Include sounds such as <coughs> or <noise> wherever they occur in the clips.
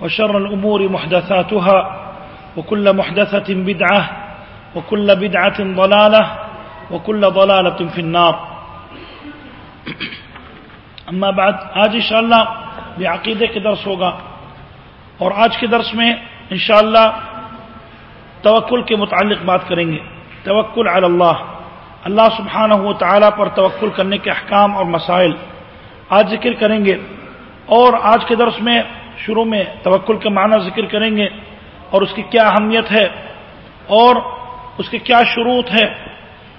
وشر الأمور محدثاتها وكل محدثة بدعة وكل بدعة ضلالة وكل ضلالة في النار. اما بعد، آج انشاءاللہ یہ عقیدے کے درس ہوگا اور آج کے درس میں انشاءاللہ توکل کے متعلق بات کریں گے. توکل علی اللہ. اللہ سبحانہ و تعالیٰ پر توکل کرنے کے احکام اور مسائل آج ذکر کریں گے اور آج کے درس میں شروع میں توکل کا معنی ذکر کریں گے اور اس کی کیا اہمیت ہے اور اس کے کیا شروط ہے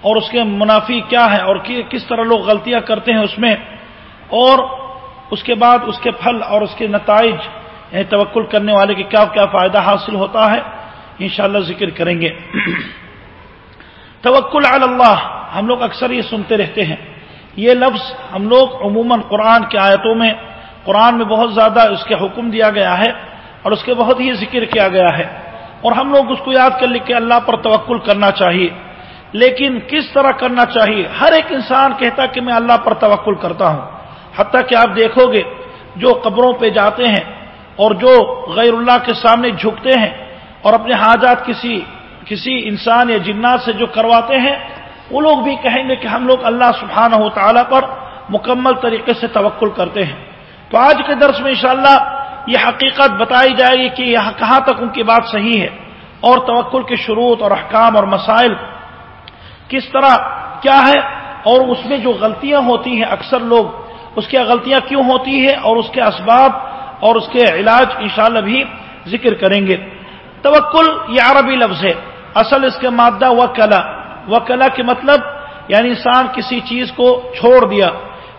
اور اس کے منافی کیا ہے اور کس طرح لوگ غلطیاں کرتے ہیں اس میں اور اس کے بعد اس کے پھل اور اس کے نتائج یعنی توکل کرنے والے کے کیا کیا فائدہ حاصل ہوتا ہے، انشاءاللہ ذکر کریں گے۔ <clears throat> توکل علی اللہ، ہم لوگ اکثر یہ سنتے رہتے ہیں۔ یہ لفظ ہم لوگ عموماً قرآن کی آیتوں میں قرآن میں بہت زیادہ اس کے حکم دیا گیا ہے اور اس کے بہت ہی ذکر کیا گیا ہے اور ہم لوگ اس کو یاد کر لکھ کے اللہ پر توکل کرنا چاہیے لیکن کس طرح کرنا چاہیے؟ ہر ایک انسان کہتا کہ میں اللہ پر توکل کرتا ہوں۔ حتیٰ کہ آپ دیکھو گے جو قبروں پہ جاتے ہیں اور جو غیر اللہ کے سامنے جھکتے ہیں اور اپنے حاجات کسی کسی انسان یا جنات سے جو کرواتے ہیں، وہ لوگ بھی کہیں گے کہ ہم لوگ اللہ سبحانہ و تعالیٰ پر مکمل طریقے سے توکل کرتے ہیں۔ تو آج کے درس میں انشاءاللہ یہ حقیقت بتائی جائے گی کہ یہاں کہاں تک ان کی بات صحیح ہے اور توکل کے شروط اور احکام اور مسائل کس طرح کیا ہے اور اس میں جو غلطیاں ہوتی ہیں اکثر لوگ، اس کی غلطیاں کیوں ہوتی ہیں اور اس کے اسباب اور اس کے علاج انشاءاللہ بھی ذکر کریں گے۔ توکل یہ عربی لفظ ہے۔ اصل اس کے مادہ و کلا و کلا کے مطلب یعنی انسان کسی چیز کو چھوڑ دیا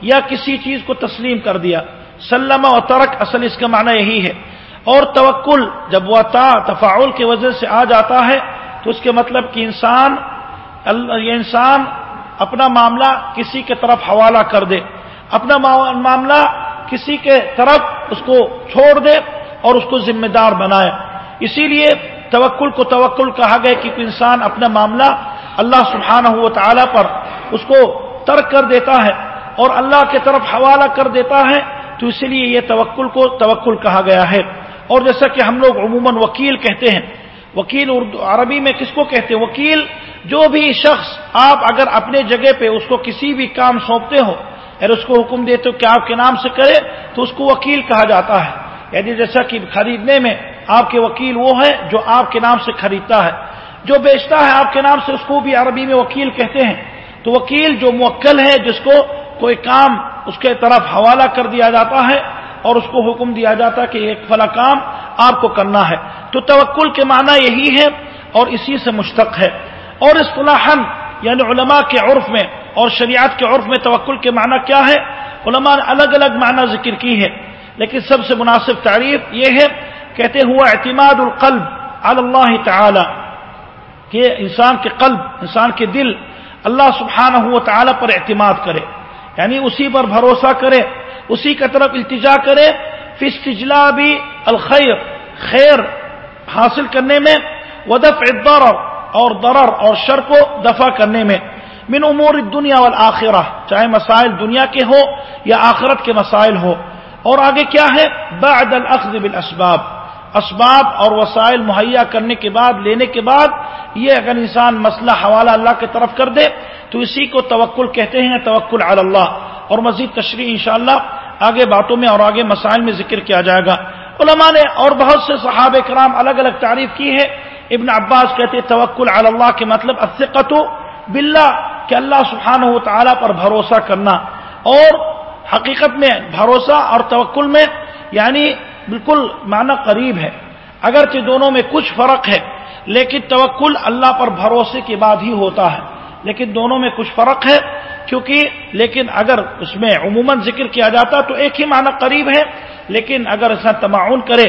یا کسی چیز کو تسلیم کر دیا۔ سلم و ترک اصل اس کا معنی یہی ہے۔ اور توکل جب وہ تا تفاعل کی وجہ سے آ جاتا ہے، تو اس کے مطلب کہ انسان یہ انسان اپنا معاملہ کسی کے طرف حوالہ کر دے۔ اپنا معاملہ کسی کے طرف اس کو چھوڑ دے اور اس کو ذمہ دار بنائے۔ اسی لیے توکل کو توکل کہا گیا کہ انسان اپنا معاملہ اللہ سبحانہ و تعالیٰ پر اس کو ترک کر دیتا ہے اور اللہ کے طرف حوالہ کر دیتا ہے۔ تو اسی لیے یہ توکل کو توکل کہا گیا ہے۔ اور جیسا کہ ہم لوگ عموماً وکیل کہتے ہیں، وکیل اردو، عربی میں کس کو کہتے ہیں؟ وکیل جو بھی شخص آپ اگر اپنے جگہ پہ اس کو کسی بھی کام سونپتے ہو، اور اس کو حکم دیتے ہو کہ آپ کے نام سے کرے، تو اس کو وکیل کہا جاتا ہے۔ یعنی جیسا کہ خریدنے میں آپ کے وکیل وہ ہے جو آپ کے نام سے خریدتا ہے۔ جو بیچتا ہے آپ کے نام سے، اس کو بھی عربی میں وکیل کہتے ہیں۔ تو وکیل جو موکل ہے، جس کو کوئی کام اس کے طرف حوالہ کر دیا جاتا ہے اور اس کو حکم دیا جاتا ہے کہ ایک فلا کام آپ کو کرنا ہے۔ تو توکل کے معنی یہی ہے اور اسی سے مشتق ہے۔ اور اس یعنی علماء کے عرف میں اور شریعت کے عرف میں توکل کے معنی کیا ہے؟ علماء نے الگ الگ معنی ذکر کی ہے لیکن سب سے مناسب تعریف یہ ہے، کہتے ہوا اعتماد القلب علی اللہ تعالی، کہ انسان کے قلب، انسان کے دل اللہ سبحانہ و تعالی پر اعتماد کرے۔ یعنی اسی پر بھروسہ کرے، اسی کا طرف التجا کرے فسٹجلا بھی الخیر، خیر حاصل کرنے میں ودف الضرر اور درر اور شر کو دفع کرنے میں، من امور دنیا والآخرہ، چاہے مسائل دنیا کے ہو یا آخرت کے مسائل ہو اور آگے کیا ہے؟ بعد الاخذ بالاسباب اسباب اور وسائل مہیا کرنے کے بعد، لینے کے بعد، یہ اگر انسان مسئلہ حوالہ اللہ کی طرف کر دے، تو اسی کو توکل کہتے ہیں، توکل علی اللہ۔ اور مزید تشریح انشاءاللہ آگے باتوں میں اور آگے مسائل میں ذکر کیا جائے گا۔ علماء نے اور بہت سے صحاب کرام الگ الگ تعریف کی ہے۔ ابن عباس کہتے توکل علی اللہ کے مطلب اصقت باللہ، کہ اللہ سبحانہ و تعالیٰ پر بھروسہ کرنا۔ اور حقیقت میں بھروسہ اور توکل میں یعنی بالکل معنی قریب ہے۔ اگرچہ دونوں میں کچھ فرق ہے، لیکن توکل اللہ پر بھروسے کے بعد ہی ہوتا ہے۔ لیکن دونوں میں کچھ فرق ہے، کیونکہ لیکن اگر اس میں عموماً ذکر کیا جاتا تو ایک ہی معنی قریب ہے، لیکن اگر ایسا تمعن کرے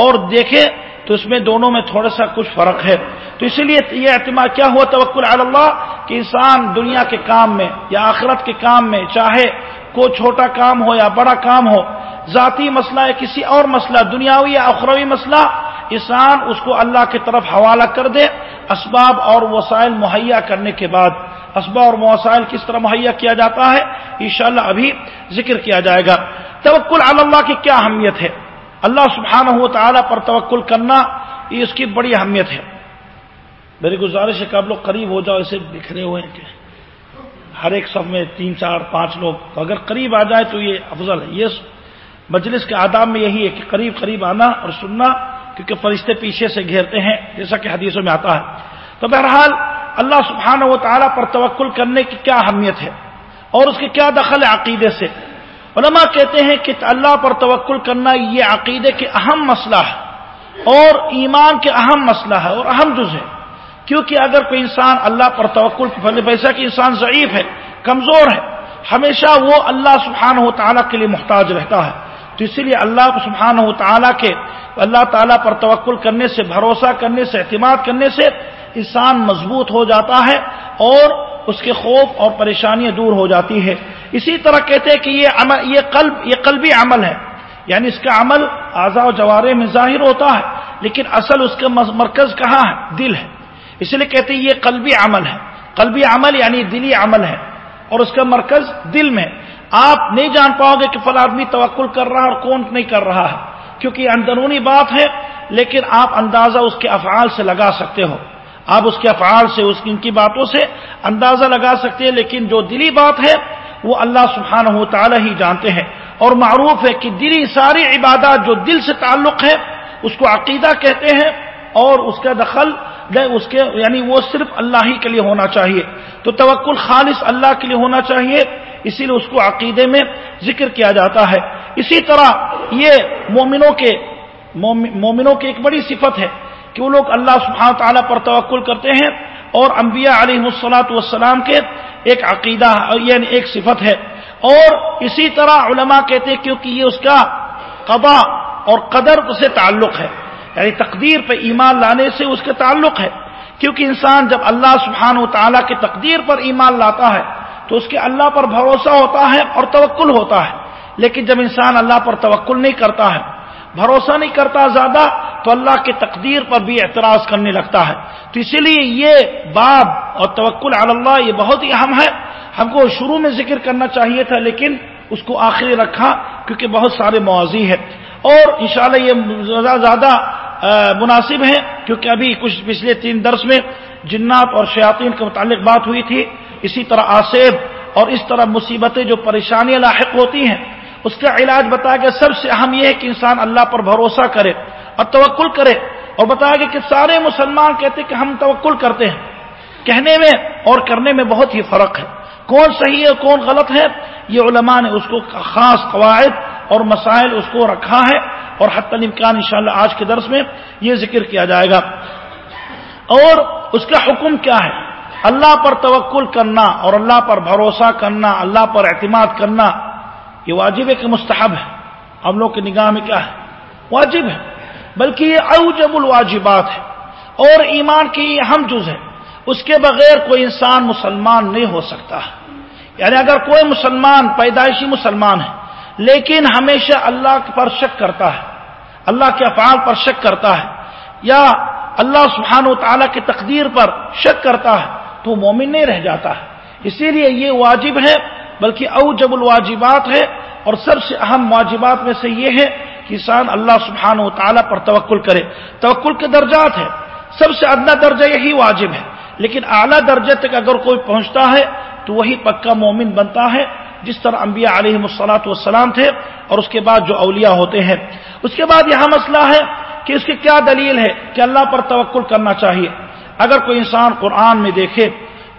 اور دیکھیں تو اس میں دونوں میں تھوڑا سا کچھ فرق ہے۔ تو اسی لیے یہ اعتماد کیا ہوا توکل اللہ، کہ انسان دنیا کے کام میں یا آخرت کے کام میں چاہے کوئی چھوٹا کام ہو یا بڑا کام ہو، ذاتی مسئلہ یا کسی اور مسئلہ، دنیاوی یا اخروی مسئلہ، انسان اس کو اللہ کی طرف حوالہ کر دے، اسباب اور وسائل مہیا کرنے کے بعد۔ اسباب اور وسائل کس طرح مہیا کیا جاتا ہے؟ انشاءاللہ ابھی ذکر کیا جائے گا۔ توکل اللہ کی کیا اہمیت ہے؟ اللہ سبحانہ و تعالیٰ پر توکل کرنا یہ اس کی بڑی اہمیت ہے۔ میری گزارش ہے کہ آپ لوگ قریب ہو جاؤ، اسے بکھرے ہوئے ہیں کہ ہر ایک سب میں تین، چار، پانچ لوگ۔ تو اگر قریب آ جائے تو یہ افضل ہے۔ یہ مجلس کے آداب میں یہی ہے کہ قریب قریب آنا اور سننا، کیونکہ فرشتے پیچھے سے گھیرتے ہیں، جیسا کہ حدیثوں میں آتا ہے۔ تو بہرحال اللہ سبحانہ و تعالیٰ پر توکل کرنے کی کیا اہمیت ہے اور اس کے کیا دخل ہے عقیدے سے؟ علماء کہتے ہیں کہ اللہ پر توکل کرنا یہ عقیدے کے اہم مسئلہ ہے اور ایمان کے اہم مسئلہ ہے اور اہم جز ہے۔ کیونکہ اگر کوئی انسان اللہ پر توکل پہلے پیسہ کہ انسان ضعیف ہے، کمزور ہے، ہمیشہ وہ اللہ سبحانہ و تعالیٰ کے لیے محتاج رہتا ہے۔ تو اسی لیے اللہ سبحانہ و تعالیٰ کے اللہ تعالیٰ پر توکل کرنے سے، بھروسہ کرنے سے، اعتماد کرنے سے انسان مضبوط ہو جاتا ہے اور اس کے خوف اور پریشانیاں دور ہو جاتی ہے اسی طرح کہتے ہیں کہ یہ عمل، یہ قلب، یہ قلبی عمل ہے۔ یعنی اس کا عمل اعضاء و جوارے میں ظاہر ہوتا ہے، لیکن اصل اس کا مرکز کہاں ہے؟ دل ہے۔ اس لیے کہتے ہیں یہ قلبی عمل ہے۔ قلبی عمل یعنی دلی عمل ہے۔ اور اس کا مرکز دل میں۔ آپ نہیں جان پاؤ گے کہ فلاں آدمی توکل کر رہا ہے اور کون نہیں کر رہا ہے۔ کیونکہ یہ اندرونی بات ہے، لیکن آپ اندازہ اس کے افعال سے لگا سکتے ہو۔ آپ اس کے افعال سے، اس ان کی باتوں سے اندازہ لگا سکتے ہیں، لیکن جو دلی بات ہے، وہ اللہ سبحانہ و تعالی ہی جانتے ہیں۔ اور معروف ہے کہ دلی ساری عبادات جو دل سے تعلق ہے، اس کو عقیدہ کہتے ہیں اور اس کا دخل اس کے یعنی وہ صرف اللہ ہی کے لیے ہونا چاہیے۔ تو توکل خالص اللہ کے لیے ہونا چاہیے، اسی لیے اس کو عقیدے میں ذکر کیا جاتا ہے۔ اسی طرح یہ مومنوں کے مومنوں کی ایک بڑی صفت ہے کہ وہ لوگ اللہ سبحانہ تعالیٰ پر توکل کرتے ہیں اور انبیاء علیہ السلاۃ والسلام کے ایک عقیدہ یعنی ایک صفت ہے۔ اور اسی طرح علماء کہتے ہیں کیونکہ یہ اس کا قبا اور قدر سے تعلق ہے۔ یعنی تقدیر پہ ایمان لانے سے اس کا تعلق ہے۔ کیونکہ انسان جب اللہ سبحانہ و تعالیٰ کی تقدیر پر ایمان لاتا ہے، تو اس کے اللہ پر بھروسہ ہوتا ہے اور توکل ہوتا ہے۔ لیکن جب انسان اللہ پر توکل نہیں کرتا ہے، بھروسہ نہیں کرتا زیادہ، تو اللہ کے تقدیر پر بھی اعتراض کرنے لگتا ہے۔ تو اسی لیے یہ باب اور توکل اللہ یہ بہت ہی اہم ہے۔ ہم کو شروع میں ذکر کرنا چاہیے تھا، لیکن اس کو آخری رکھا، کیونکہ بہت سارے موازی ہیں۔ اور انشاءاللہ یہ زیادہ مناسب ہے کیونکہ ابھی کچھ پچھلے تین درس میں جنات اور شیاطین کے متعلق بات ہوئی تھی۔ اسی طرح آصیب اور اس طرح مصیبتیں جو پریشانیاں لاحق ہوتی ہیں، اس کا علاج بتایا گیا۔ سب سے اہم یہ ہے کہ انسان اللہ پر بھروسہ کرے اور توکل کرے۔ اور بتایا گیا کہ سارے مسلمان کہتے کہ ہم توکل کرتے ہیں۔ کہنے میں اور کرنے میں بہت ہی فرق ہے۔ کون صحیح ہے کون غلط ہے؟ یہ علماء نے اس کو خاص قواعد اور مسائل اس کو رکھا ہے اور حت الامکان انشاءاللہ آج کے درس میں یہ ذکر کیا جائے گا۔ اور اس کا حکم کیا ہے؟ اللہ پر توکل کرنا اور اللہ پر بھروسہ کرنا، اللہ پر اعتماد کرنا، یہ واجب ہے کہ مستحب ہے۔ ہم لوگ کی نگاہ میں کیا ہے؟ واجب ہے۔ بلکہ یہ اوجب الواجبات ہے اور ایمان کی اہم جز ہے۔ اس کے بغیر کوئی انسان مسلمان نہیں ہو سکتا۔ یعنی اگر کوئی مسلمان، پیدائشی مسلمان ہے لیکن ہمیشہ اللہ پر شک کرتا ہے۔ اللہ کے افعال پر شک کرتا ہے۔ یا اللہ سبحانہ و تعالیٰ کی تقدیر پر شک کرتا ہے تو مومن نہیں رہ جاتا ہے۔ اسی لیے یہ واجب ہے، بلکہ اوجب الواجبات ہے اور سب سے اہم واجبات میں سے یہ ہے کہ انسان اللہ سبحانہ و تعالیٰ پر توکل کرے۔ توکل کے درجات ہے سب سے ادنا درجہ یہی واجب ہے۔ لیکن اعلیٰ درجے تک اگر کوئی پہنچتا ہے تو وہی پکا مومن بنتا ہے۔ جس طرح انبیاء علیہ مسلاط والسلام تھے اور اس کے بعد جو اولیاء ہوتے ہیں۔ اس کے بعد یہاں مسئلہ ہے کہ اس کی کیا دلیل ہے کہ اللہ پر توکل کرنا چاہیے۔ اگر کوئی انسان قرآن میں دیکھے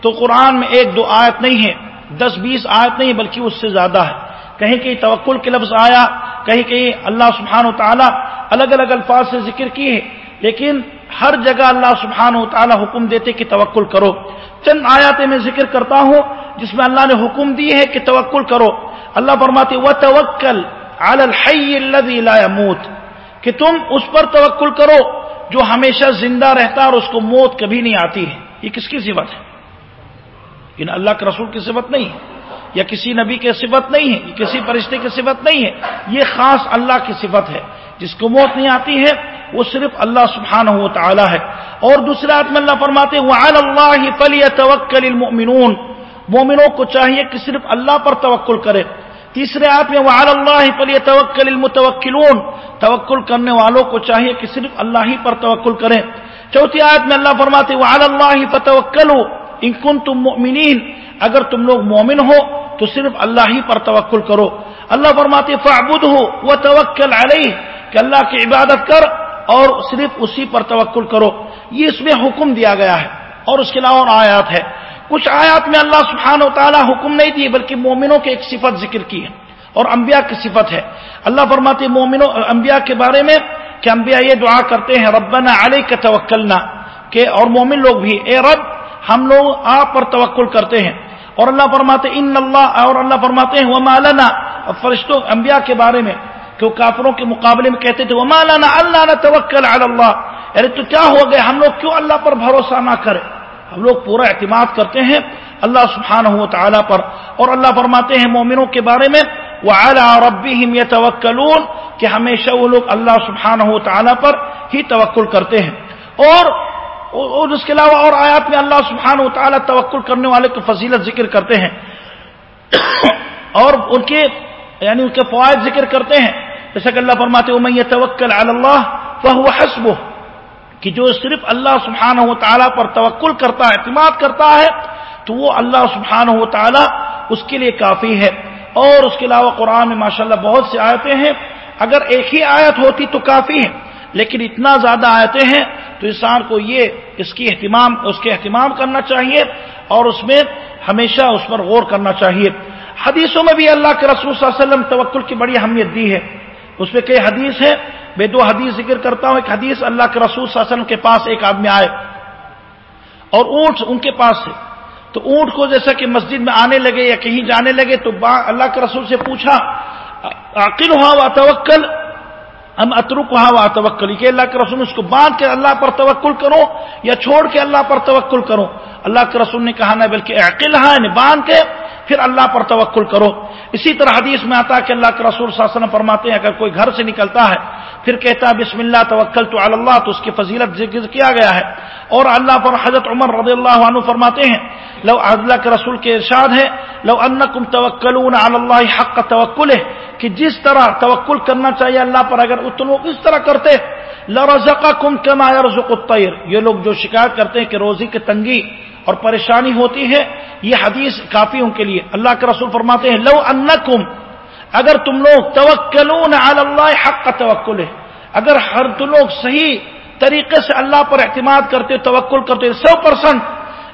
تو قرآن میں ایک دو آیت نہیں ہے، دس بیس آیت نہیں، بلکہ اس سے زیادہ ہے۔ کہیں کہیں توکل کے لفظ آیا، کہیں کہیں اللہ سبحان و تعالیٰ الگ الگ الفاظ سے ذکر کی ہے لیکن ہر جگہ اللہ سبحان و تعالیٰ حکم دیتے کہ توکل کرو۔ چند آیات میں ذکر کرتا ہوں جس میں اللہ نے حکم دی ہے کہ توکل کرو۔ اللہ فرماتے و توکل کہ تم اس پر توکل کرو جو ہمیشہ زندہ رہتا اور اس کو موت کبھی نہیں آتی ہے۔ یہ کس کی صفت ہے؟ ان اللہ کے رسول کی صفت نہیں ہے۔ یا کسی نبی کی صفت نہیں ہے، کسی فرشتے کی صفت نہیں ہے۔ یہ خاص اللہ کی صفت ہے۔ جس کو موت نہیں آتی ہے، وہ صرف اللہ سبحانہ و تعالی ہے۔ اور دوسرے میں اللہ فرماتے وہ اللہ المؤمنون۔ مومنوں کو چاہیے کہ صرف اللہ پر توکل کرے۔ تیسرے آت میں وہ اللہ فلی توکل المتوکلون توکل کرنے والوں کو چاہیے کہ صرف اللہ ہی پر توکل کریں۔ چوتھی آیت میں اللہ فرماتے وہ اللہ فتوکلو ان کن تم مومنین اگر تم لوگ مومن ہو تو صرف اللہ ہی پر توکل کرو۔ اللہ فرماتے فعبد ہو وہ توکل علیہ۔ کہ اللہ کی عبادت کر اور صرف اسی پر توکل کرو۔ یہ اس میں حکم دیا گیا ہے۔ اور اس کے علاوہ اور آیات ہے کچھ آیات میں اللہ سبحانہ و تعالیٰ حکم نہیں دیے، بلکہ مومنوں کے ایک صفت ذکر کی ہے۔ اور انبیاء کی صفت ہے۔ اللہ فرماتے مومنوں، انبیاء کے بارے میں کہ انبیاء یہ دعا کرتے ہیں، ربنا علیہ کا توکلنا۔ کہ اور مومن لوگ بھی، اے رب، ہم لوگ آپ پر توکل کرتے ہیں۔ اور اللہ فرماتے ان اللہ اور اللہ فرماتے ہیں وہ مالانا فرشتوں، انبیاء کے بارے میں، کہ وہ کافروں کے مقابلے میں کہتے تھے وہ مالانا اللہ نہ توکل اللہ ارے یعنی تو کیا ہو گئے؟ ہم لوگ کیوں اللہ پر بھروسہ نہ کرے ہم لوگ پورا اعتماد کرتے ہیں اللہ سبحانہ و تعالیٰ پر۔ اور اللہ فرماتے ہیں مومنوں کے بارے میں وہ اعلیٰ ربی یہ کہ ہمیشہ وہ لوگ اللہ سبحانہ و تعالیٰ پر ہی توکل کرتے ہیں۔ اور اور اس کے علاوہ اور آیات میں اللہ سبحانہ و تعالیٰ توکل کرنے والے کی فضیلت ذکر کرتے ہیں۔ اور ان کے یعنی ان کے فوائد ذکر کرتے ہیں۔ جیسا کہ اللہ فرماتے میں یہ توکل اللہ وہ حسب کہ جو صرف اللہ سبحانہ و تعالیٰ پر توکل کرتا ہے، اعتماد کرتا ہے، تو وہ اللہ سبحانہ و تعالیٰ اس کے لیے کافی ہے۔ اور اس کے علاوہ قرآن میں ماشاءاللہ بہت سے آیتیں ہیں۔ اگر ایک ہی آیت ہوتی تو کافی ہے۔ لیکن اتنا زیادہ آیتیں ہیں تو انسان کو یہ اس کی اہتمام، اس کے اہتمام کرنا چاہیے اور اس میں ہمیشہ اس پر غور کرنا چاہیے۔ حدیثوں میں بھی اللہ کے رسول صلی اللہ علیہ وسلم توکل کی بڑی اہمیت دی ہے۔ اس میں کئی حدیث ہے میں دو حدیث ذکر کرتا ہوں۔ ایک حدیث اللہ کے رسول صلی اللہ علیہ وسلم کے پاس ایک آدمی آئے اور اونٹ ان کے پاس سے تو اونٹ کو جیسا کہ مسجد میں آنے لگے یا کہیں جانے لگے تو اللہ کے رسول سے پوچھا عقل ہوا توکل ہم اترک ہوا وہاں توکل کہ اللہ کے رسول اس کو باندھ کے اللہ پر توکل کرو یا چھوڑ کے اللہ پر توکل کرو۔ اللہ کے رسول نے کہا نہ، بلکہ عقل ہے یعنی باندھ کے پھر اللہ پر توکل کرو۔ اسی طرح حدیث میں آتا ہے کہ اللہ کے رسول صلی اللہ علیہ وسلم فرماتے ہیں، اگر کوئی گھر سے نکلتا ہے، پھر کہتا ہے، بسم اللہ توکل تو اللہ، تو اس کی فضیلت ذکر کیا گیا ہے۔ اور اللہ پر حضرت عمر رضی اللہ عنہ فرماتے ہیں، لو اللہ کے رسول کے ارشاد ہے، لو انکم توکلون علی اللہ حق توکل ہے کہ جس طرح توکل کرنا چاہیے اللہ پر، اگر اتنے اس طرح کرتے، لرزقکم کما يرزق الطير یہ لوگ جو شکایت کرتے ہیں کہ روزی کی تنگی اور پریشانی ہوتی ہے، یہ حدیث کافی ان کے لیے۔ اللہ کے رسول فرماتے ہیں، لو انکم، اگر تم لوگ توکلون علی اللہ حق کا توکل ہے اگر ہر تم لوگ صحیح طریقے سے اللہ پر اعتماد کرتے، توکل کرتے، سو پرسنٹ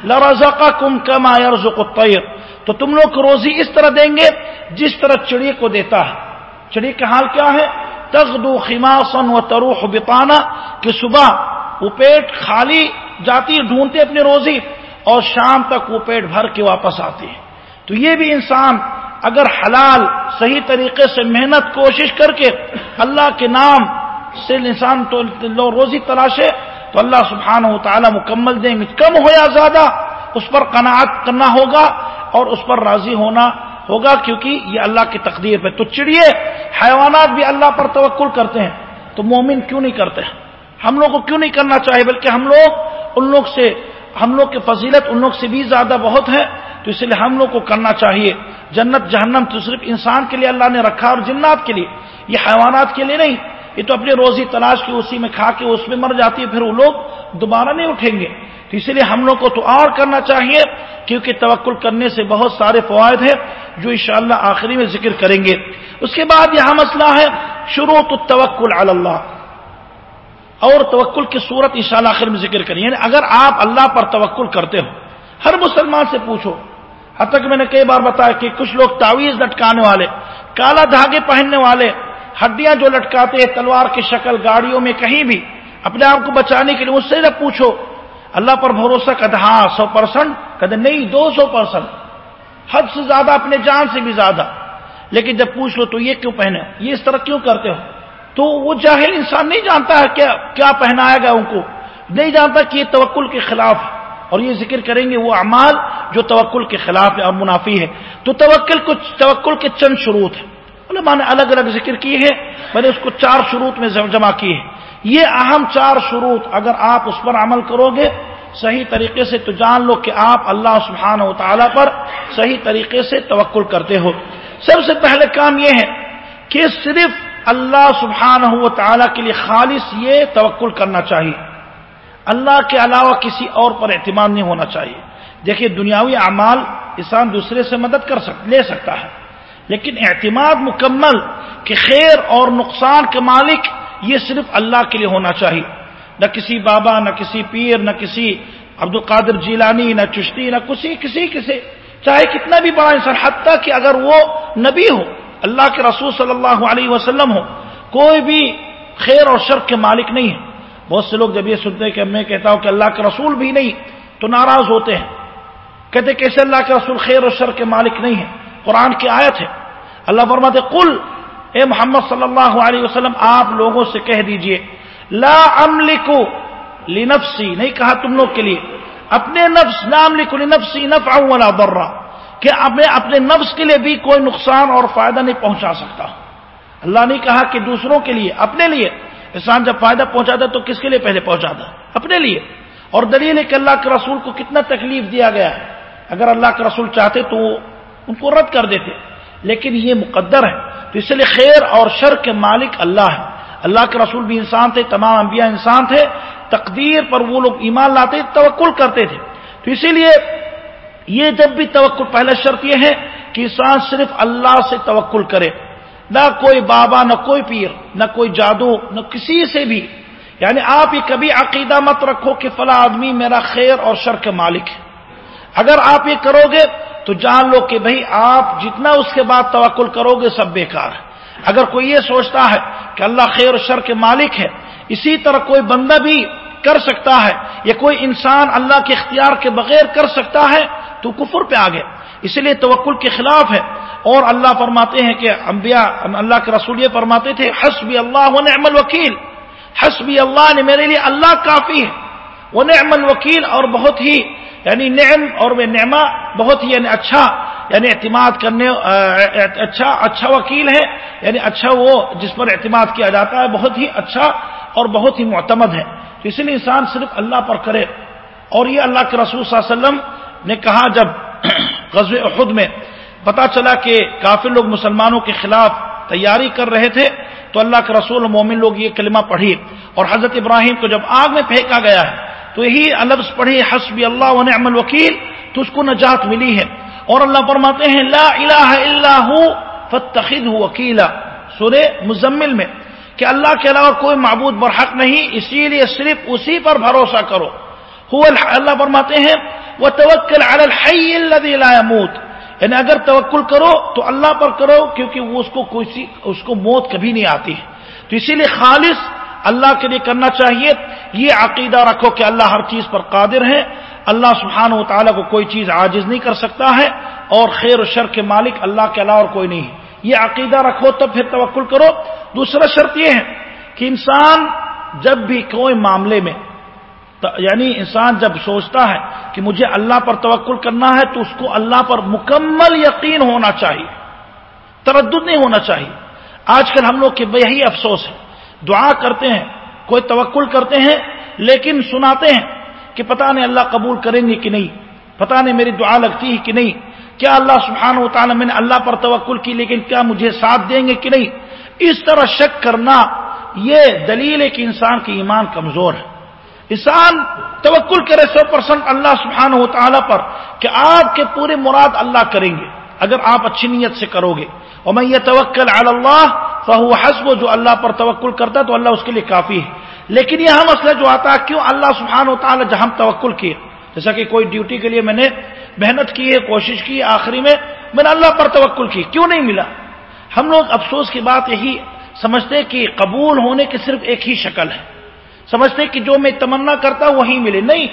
لرزقا کم کما یرزق الطیر، تو تم لوگ روزی اس طرح دیں گے جس طرح چڑی کو دیتا ہے۔ چڑی کا حال کیا ہے؟ تغدو خماسن و تروح بپانا کہ صبح وہ پیٹ خالی جاتی، ڈھونڈتے اپنی روزی اور شام تک وہ پیٹ بھر کے واپس آتے ہیں۔ تو یہ بھی انسان اگر حلال، صحیح طریقے سے محنت، کوشش کر کے اللہ کے نام سے انسان تو روزی تلاشے، تو اللہ سبحانہ و تعالیٰ مکمل دیں گے کم ہو یا زیادہ اس پر قناعت کرنا ہوگا اور اس پر راضی ہونا ہوگا، کیونکہ یہ اللہ کی تقدیر پہ۔ تو چڑیے حیوانات بھی اللہ پر توکل کرتے ہیں۔ تو مومن کیوں نہیں کرتے؟ ہم لوگ کو کیوں نہیں کرنا چاہیے؟ بلکہ ہم لوگ ان لوگ سے ہم لوگ کی فضیلت ان لوگ سے بھی زیادہ بہت ہے، تو اس لیے ہم لوگ کو کرنا چاہیے۔ جنت، جہنم تو صرف انسان کے لیے اللہ نے رکھا اور جنات کے لیے۔ یہ حیوانات کے لیے نہیں، یہ تو اپنی روزی تلاش کی اسی میں کھا کے اس میں مر جاتی ہے، پھر وہ لوگ دوبارہ نہیں اٹھیں گے۔ تو اسی لیے ہم لوگ کو تو اور کرنا چاہیے، کیونکہ توکل کرنے سے بہت سارے فوائد ہیں، جو انشاءاللہ آخری میں ذکر کریں گے۔ اس کے بعد یہاں مسئلہ ہے شروع تو توکل اللہ۔ اور توکل کی صورت ان آخر میں ذکر کریں۔ یعنی اگر آپ اللہ پر توکل کرتے ہو، ہر مسلمان سے پوچھو۔ حد تک میں نے کئی بار بتایا کہ کچھ لوگ تعویذ لٹکانے والے، کالا دھاگے پہننے والے، ہڈیاں جو لٹکاتے ہیں، تلوار کی شکل، گاڑیوں میں کہیں بھی، اپنے آپ کو بچانے کے لیے مجھ سے جب پوچھو۔ اللہ پر بھروسہ کد ہاں سو پرسنٹ کد نہیں، دو سو پرسنٹ حد سے زیادہ اپنے جان سے بھی زیادہ۔ لیکن جب پوچھ لو تو یہ کیوں پہنے؟ یہ اس طرح کیوں کرتے ہو؟ تو وہ جاہل انسان نہیں جانتا ہے کیا کیا پہنایا گیا ان کو۔ نہیں جانتا کہ یہ توکل کے خلاف ہے۔ اور یہ ذکر کریں گے وہ اعمال جو توکل کے خلاف ہے اور منافی ہے۔ تو توکل کو توکل کے چند شروط ہیں۔ علماء نے الگ الگ ذکر کی ہے میں نے اس کو چار شروط میں جمع کی ہے یہ اہم چار شروط اگر آپ اس پر عمل کرو گے، صحیح طریقے سے تو جان لو کہ آپ اللہ سبحانہ و تعالیٰ پر صحیح طریقے سے توکل کرتے ہو۔ سب سے پہلے کام یہ ہے کہ صرف اللہ سبحانہ و تعالیٰ کے لیے خالص یہ توکل کرنا چاہیے۔ اللہ کے علاوہ کسی اور پر اعتماد نہیں ہونا چاہیے۔ دیکھیے، دنیاوی اعمال انسان دوسرے سے مدد کر سک، لے سکتا ہے۔ لیکن اعتماد مکمل کہ خیر اور نقصان کے مالک یہ صرف اللہ کے لیے ہونا چاہیے۔ نہ کسی بابا، نہ کسی پیر، نہ کسی عبد القادر جیلانی، نہ چشتی، نہ کسی کسی کسی، چاہے کتنا بھی بڑا انسان، حتیٰ کہ اگر وہ نبی ہو اللہ کے رسول صلی اللہ علیہ وسلم ہو کوئی بھی خیر اور شرک کے مالک نہیں ہے بہت سے لوگ جب یہ سنتے ہیں کہ میں کہتا ہوں کہ اللہ کے رسول بھی نہیں، تو ناراض ہوتے ہیں۔ کہتے کیسے اللہ کے رسول خیر اور شر کے مالک نہیں ہے قرآن کی آیت ہے۔ اللہ فرماتے قل، اے محمد صلی اللہ علیہ وسلم، آپ لوگوں سے کہہ دیجیے، لا املکو لنفسی، نہیں کہا تم لوگ کے لیے، اپنے نفس، لا املکو لنفسی نفعا ولا ضرا کہ میں اپنے نفس کے لیے بھی کوئی نقصان اور فائدہ نہیں پہنچا سکتا۔ اللہ نے کہا کہ دوسروں کے لیے، اپنے لیے۔ انسان جب فائدہ پہنچاتا تو کس کے لیے پہلے پہنچاتا اپنے لیے۔ اور دلیل ہے کہ اللہ کے رسول کو کتنا تکلیف دیا گیا ہے۔ اگر اللہ کے رسول چاہتے تو ان کو رد کر دیتے۔ لیکن یہ مقدر ہے۔ تو اس لیے خیر اور شر کے مالک اللہ ہے۔ اللہ کے رسول بھی انسان تھے، تمام انبیاء انسان تھے۔ تقدیر پر وہ لوگ ایمان لاتے، توکل کرتے تھے۔ تو اسی لیے یہ جب بھی توکل، پہلا شرط یہ ہے کہ انسان صرف اللہ سے توکل کرے۔ نہ کوئی بابا، نہ کوئی پیر، نہ کوئی جادو، نہ کسی سے بھی۔ یعنی آپ یہ کبھی عقیدہ مت رکھو کہ فلاں آدمی میرا خیر اور شر کے مالک ہے۔ اگر آپ یہ کرو گے تو جان لو کہ بھائی آپ جتنا اس کے بعد توکل کرو گے سب بیکار ہے۔ اگر کوئی یہ سوچتا ہے کہ اللہ خیر و شر کے مالک ہے، اسی طرح کوئی بندہ بھی کر سکتا ہے یا کوئی انسان اللہ کے اختیار کے بغیر کر سکتا ہے تو کفر پہ آگے۔ اس لیے توکل کے خلاف ہے۔ اور اللہ فرماتے ہیں کہ انبیاء، اللہ کے رسول یہ فرماتے تھے، حسبی اللہ و نعم الوکیل۔ حسبی اللہ نے میرے لیے اللہ کافی ہے۔ وہ نعم الوکیل اور بہت ہی یعنی نعم اور وہ نعمہ بہت ہی یعنی اچھا یعنی اعتماد کرنے اچھا اچھا وکیل ہے۔ یعنی اچھا وہ جس پر اعتماد کیا جاتا ہے، بہت ہی اچھا اور بہت ہی معتمد ہے۔ تو اس لیے انسان صرف اللہ پر کرے۔ اور یہ اللہ کے رسول صلی اللہ علیہ وسلم نے کہا جب غزو احد میں پتا چلا کہ کافی لوگ مسلمانوں کے خلاف تیاری کر رہے تھے، تو اللہ کے رسول مومن لوگ یہ کلمہ پڑھی اور حضرت ابراہیم کو جب آگ میں پھینکا گیا ہے، تو یہی لفظ پڑھی حسبی اللہ ونعم الوکیل، تو اس کو نجات ملی ہے۔ اور اللہ فرماتے ہیں، لا الہ الا ہو فتخذ وکیلا۔ سورہ مزمل میں کہ اللہ کے علاوہ کوئی معبود برحق نہیں، اسی لیے صرف اسی پر بھروسہ کرو۔ اللہ فرماتے ہیں وہ توکل الحی الذي لا يموت۔ یعنی اگر توکل کرو تو اللہ پر کرو کیونکہ وہ اس کو کوئی اس کو موت کبھی نہیں آتی۔ ہے تو اسی لیے خالص اللہ کے لیے کرنا چاہیے۔ یہ عقیدہ رکھو کہ اللہ ہر چیز پر قادر ہے۔ اللہ سبحانہ و تعالیٰ کو کوئی چیز عاجز نہیں کر سکتا ہے۔ اور خیر و شر کے مالک اللہ کے علاوہ اور کوئی نہیں۔ ہے یہ عقیدہ رکھو تب پھر توکل کرو۔ دوسرا شرط یہ ہے کہ انسان جب بھی کوئی معاملے میں یعنی انسان جب سوچتا ہے کہ مجھے اللہ پر توکل کرنا ہے تو اس کو اللہ پر مکمل یقین ہونا چاہیے، تردد نہیں ہونا چاہیے۔ آج کل ہم لوگ کے یہی افسوس ہے۔ دعا کرتے ہیں، کوئی توکل کرتے ہیں، لیکن سناتے ہیں کہ پتہ نہیں اللہ قبول کریں گے کہ نہیں پتہ نہیں میری دعا لگتی ہے کہ نہیں۔ کیا اللہ سبحانہ و تعالیٰ میں نے اللہ پر توکل کی لیکن کیا مجھے ساتھ دیں گے کہ نہیں؟ اس طرح شک کرنا یہ دلیل ہے کہ انسان کی ایمان کمزور ہے۔ انسان توکل کرے سو پرسنٹ اللہ سبحانہ و تعالیٰ پر کہ آپ کے پورے مراد اللہ کریں گے۔ اگر آپ اچھی نیت سے کرو گے۔ اور میں یہ توکل اللہ فہو حسب، جو اللہ پر توکل کرتا ہے تو اللہ اس کے لیے کافی ہے۔ لیکن یہاں مسئلہ جو آتا ہے، کیوں اللہ سبحانہ و تعالیٰ جہاں توکل کیے؟ جیسا کہ کوئی ڈیوٹی کے لیے میں نے محنت کی ہے، کوشش کی آخری میں میں نے اللہ پر توکل کی، کیوں نہیں ملا؟ ہم لوگ افسوس کی بات یہی سمجھتے کہ قبول ہونے کی صرف ایک ہی شکل ہے۔ سمجھتے کہ جو میں تمنا کرتا ہوں وہی ملے۔ نہیں۔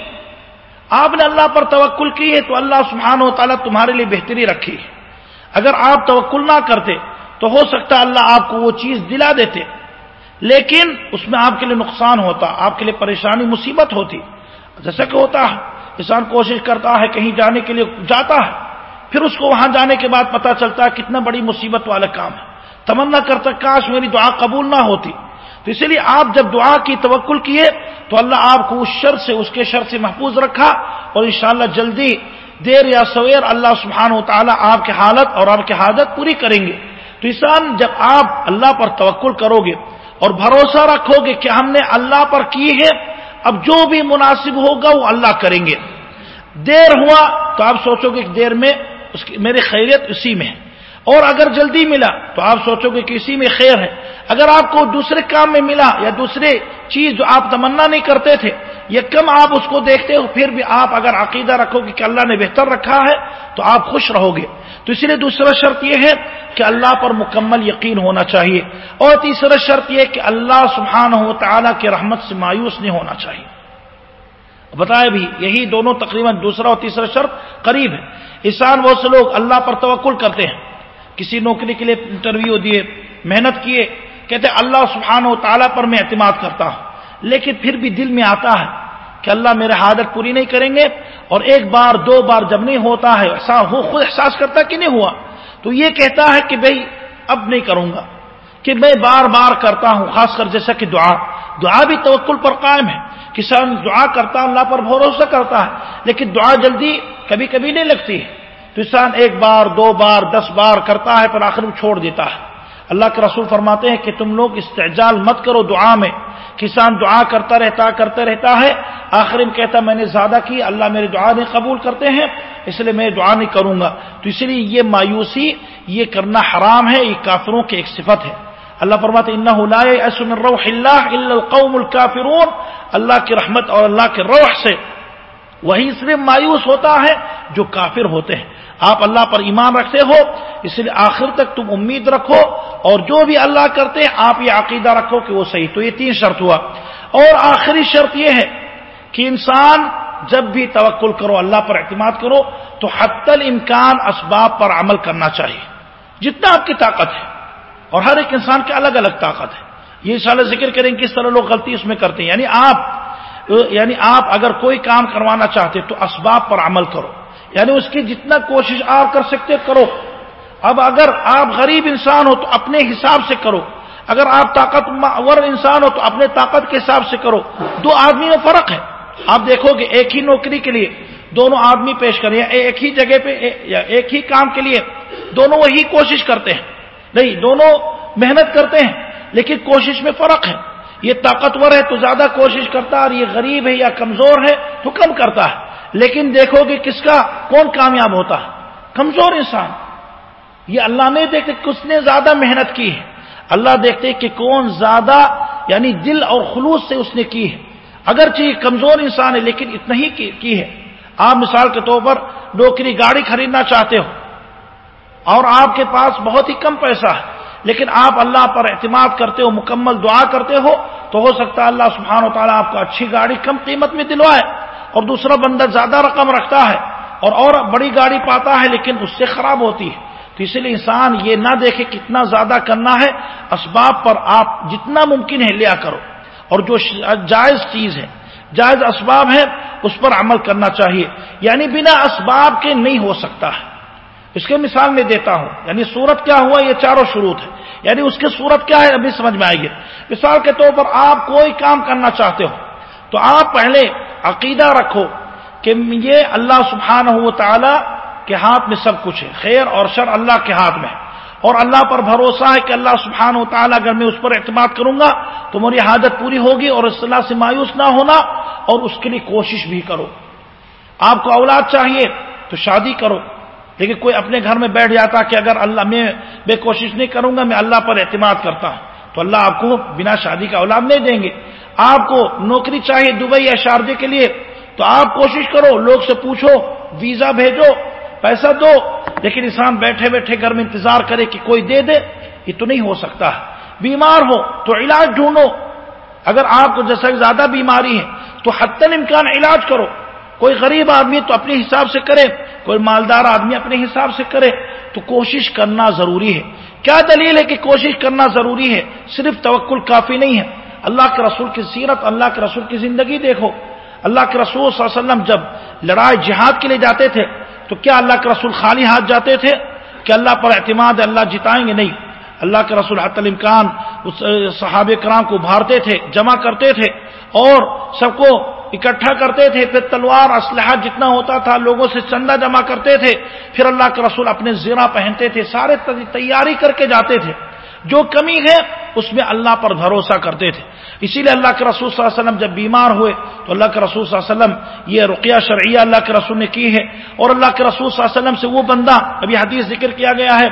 آپ نے اللہ پر توکل کی ہے تو اللہ سبحانہ و تعالیٰ تمہارے لیے بہتری رکھی ہے۔ اگر آپ توکل نہ کرتے تو ہو سکتا اللہ آپ کو وہ چیز دلا دیتے۔ لیکن اس میں آپ کے لیے نقصان ہوتا، آپ کے لیے پریشانی، مصیبت ہوتی۔ جیسا کہ ہوتا ہے، انسان کوشش کرتا ہے کہیں جانے کے لیے جاتا ہے، پھر اس کو وہاں جانے کے بعد پتا چلتا ہے کتنا بڑی مصیبت والا کام ہے۔ تمنا کرتا، کاش میری دعا قبول نہ ہوتی۔ تو اسی لیے آپ جب دعا کی، توکل کیے، تو اللہ آپ کو اس شر سے، اس کے شر سے محفوظ رکھا اور انشاءاللہ جلدی دیر یا سویر اللہ سبحانہ و تعالیٰ آپ کی حالت اور آپ کی حادت پوری کریں گے۔ تو انسان جب آپ اللہ پر توکل کرو گے اور بھروسہ رکھو گے کہ ہم نے اللہ پر کی ہے، اب جو بھی مناسب ہوگا وہ اللہ کریں گے۔ دیر ہوا تو آپ سوچو گے کہ دیر میں اس کی، میری خیریت اسی میں ہے۔ اور اگر جلدی ملا تو آپ سوچو گے کہ اسی میں خیر ہے۔ اگر آپ کو دوسرے کام میں ملا یا دوسرے چیز جو آپ تمنا نہیں کرتے تھے یہ کم آپ اس کو دیکھتے ہو، پھر بھی آپ اگر عقیدہ رکھو گے کہ اللہ نے بہتر رکھا ہے، تو آپ خوش رہو گے۔ تو اس لیے دوسرا شرط یہ ہے کہ اللہ پر مکمل یقین ہونا چاہیے۔ اور تیسرا شرط یہ کہ اللہ سبحانہ ہو تعالیٰ کی رحمت سے مایوس نہیں ہونا چاہیے۔ بتائے بھی، یہی دونوں تقریباً دوسرا اور تیسرا شرط قریب ہے۔ انسان بہت سے لوگ اللہ پر توکل کرتے ہیں۔ کسی نوکری کے لیے انٹرویو دیے، محنت کیے، کہتے اللہ سبحانہ و تعالیٰ پر میں اعتماد کرتا ہوں۔ لیکن پھر بھی دل میں آتا ہے کہ اللہ میرے حادت پوری نہیں کریں گے اور ایک بار، دو بار جب نہیں ہوتا ہے وہ خود احساس کرتا کہ نہیں ہوا۔ تو یہ کہتا ہے کہ بھائی، اب نہیں کروں گا۔ کہ میں بار بار کرتا ہوں، خاص کر جیسا کہ دعا۔ دعا بھی توکل پر قائم ہے۔ کسان دعا کرتا، اللہ پر بھروسہ کرتا ہے، لیکن دعا جلدی کبھی کبھی نہیں لگتی۔ ہے تو انسان ایک بار، دو بار، دس بار کرتا ہے، پر آخر میں چھوڑ دیتا ہے۔ اللہ کے رسول فرماتے ہیں کہ تم لوگ استعجال مت کرو دعا میں۔ کسان دعا کرتا رہتا کرتا رہتا ہے۔ آخر میں کہتا میں نے زیادہ کی، اللہ میری دعا نہیں قبول کرتے ہیں، اس لیے میں دعا نہیں کروں گا۔ تو اس لیے یہ مایوسی، یہ کرنا حرام ہے، یہ کافروں کی ایک صفت ہے۔ اللہ فرماتے القوم الکافرون۔ اللہ کی رحمت اور اللہ کے روح سے وہی صرف مایوس ہوتا ہے جو کافر ہوتے ہیں۔ آپ اللہ پر ایمان رکھتے ہو، اس لیے آخر تک تم امید رکھو اور جو بھی اللہ کرتے ہیں، آپ یہ عقیدہ رکھو کہ وہ صحیح۔ تو یہ تین شرط ہوا۔ اور آخری شرط یہ ہے کہ انسان جب بھی توکل کرو، اللہ پر اعتماد کرو، تو حت الامکان اسباب پر عمل کرنا چاہیے۔ جتنا آپ کی طاقت ہے، اور ہر ایک انسان کی الگ الگ طاقت ہے۔ یہ سال ذکر کریں کس طرح لوگ غلطی اس میں کرتے ہیں۔ یعنی آپ یعنی آپ اگر کوئی کام کروانا چاہتے تو اسباب پر عمل کرو۔ یعنی اس کی جتنا کوشش آپ کر سکتے کرو۔ اب اگر آپ غریب انسان ہو تو اپنے حساب سے کرو۔ اگر آپ طاقتور انسان ہو تو اپنے طاقت کے حساب سے کرو۔ دو آدمی میں فرق ہے۔ آپ دیکھو گے ایک ہی نوکری کے لیے دونوں آدمی پیش کریں یا ایک ہی جگہ پہ یا ایک ہی کام کے لیے دونوں وہی کوشش کرتے ہیں۔ نہیں، دونوں محنت کرتے ہیں، لیکن کوشش میں فرق ہے۔ یہ طاقتور ہے تو زیادہ کوشش کرتا ہے اور یہ غریب ہے یا کمزور ہے تو کم کرتا ہے۔ لیکن دیکھو گے کس کا کون کامیاب ہوتا ہے؟ کمزور انسان۔ یہ اللہ نہیں دیکھتے کس نے زیادہ محنت کی ہے۔ اللہ دیکھتے کہ کون زیادہ یعنی دل اور خلوص سے اس نے کی ہے۔ اگرچہ یہ کمزور انسان ہے، لیکن اتنا ہی کی ہے۔ آپ مثال کے طور پر نوکری، گاڑی خریدنا چاہتے ہو۔ اور آپ کے پاس بہت ہی کم پیسہ ہے، لیکن آپ اللہ پر اعتماد کرتے ہو، مکمل دعا کرتے ہو، تو ہو سکتا ہے اللہ سبحانہ و تعالیٰ آپ کو اچھی گاڑی کم قیمت میں دلوائے۔ اور دوسرا بندہ زیادہ رقم رکھتا ہے اور اور بڑی گاڑی پاتا ہے لیکن اس سے خراب ہوتی ہے۔ تو اس لیے انسان یہ نہ دیکھے کتنا زیادہ کرنا ہے۔ اسباب پر آپ جتنا ممکن ہے لیا کرو۔ اور جو جائز چیز ہے، جائز اسباب ہے اس پر عمل کرنا چاہیے۔ یعنی بنا اسباب کے نہیں ہو سکتا ہے۔ اس کے مثال میں دیتا ہوں۔ یعنی صورت کیا ہوا؟ یہ چاروں شروط ہے یعنی اس کی صورت کیا ہے؟ ابھی سمجھ میں آئیے۔ مثال کے طور پر آپ کوئی کام کرنا چاہتے ہو۔ تو آپ پہلے عقیدہ رکھو کہ یہ اللہ سبحانہ ہو تعالی کے ہاتھ میں سب کچھ ہے۔ خیر اور شر اللہ کے ہاتھ میں ہے۔ اور اللہ پر بھروسہ ہے کہ اللہ سبحانہ و تعالیٰ اگر میں اس پر اعتماد کروں گا تو میری حادت پوری ہوگی اور اس اللہ سے مایوس نہ ہونا اور اس کے لیے کوشش بھی کرو۔ آپ کو اولاد چاہیے تو شادی کرو۔ لیکن کوئی اپنے گھر میں بیٹھ جاتا کہ اگر اللہ میں بے کوشش نہیں کروں گا، میں اللہ پر اعتماد کرتا ہوں۔ تو اللہ آپ کو بنا شادی کا اولاد نہیں دیں گے۔ آپ کو نوکری چاہیے دبئی یا شارجے کے لیے، تو آپ کوشش کرو، لوگ سے پوچھو، ویزا بھیجو، پیسہ دو، لیکن انسان بیٹھے بیٹھے گھر میں انتظار کرے کہ کوئی دے دے، یہ تو نہیں ہو سکتا۔ ہے بیمار ہو تو علاج ڈھونڈو۔ اگر آپ کو جیسا زیادہ بیماری ہے تو حتن امکان علاج کرو۔ کوئی غریب آدمی تو اپنے حساب سے کرے، کوئی مالدار آدمی اپنے حساب سے کرے، تو کوشش کرنا ضروری ہے۔ کیا دلیل ہے کہ کوشش کرنا ضروری ہے؟ صرف توکل کافی نہیں ہے۔ اللہ کے رسول کی سیرت، اللہ کے رسول کی زندگی دیکھو۔ اللہ کے رسول صلی اللہ علیہ وسلم جب لڑائی، جہاد کے لیے جاتے تھے، تو کیا اللہ کے رسول خالی ہاتھ جاتے تھے؟ کہ اللہ پر اعتماد ہے، اللہ جتائیں گے؟ نہیں۔ اللہ کے رسول حت الامکان صحاب کرام کو ابھارتے تھے، جمع کرتے تھے اور سب کو اکٹھا کرتے تھے۔ پھر تلوار، اسلحہ جتنا ہوتا تھا، لوگوں سے چندہ جمع کرتے تھے۔ پھر اللہ کے رسول اپنے زیرہ پہنتے تھے، سارے تیاری کر کے جاتے تھے۔ جو کمی ہے، اس میں اللہ پر بھروسہ کرتے تھے۔ اسی لیے اللہ کے رسول صلی اللہ علیہ وسلم جب بیمار ہوئے، تو اللہ کے رسول صلی اللہ علیہ وسلم یہ رقیہ شرعیہ اللہ کے رسول نے کی ہے۔ اور اللہ کے رسول صلی اللہ علیہ وسلم سے وہ بندہ، ابھی حدیث ذکر کیا گیا ہے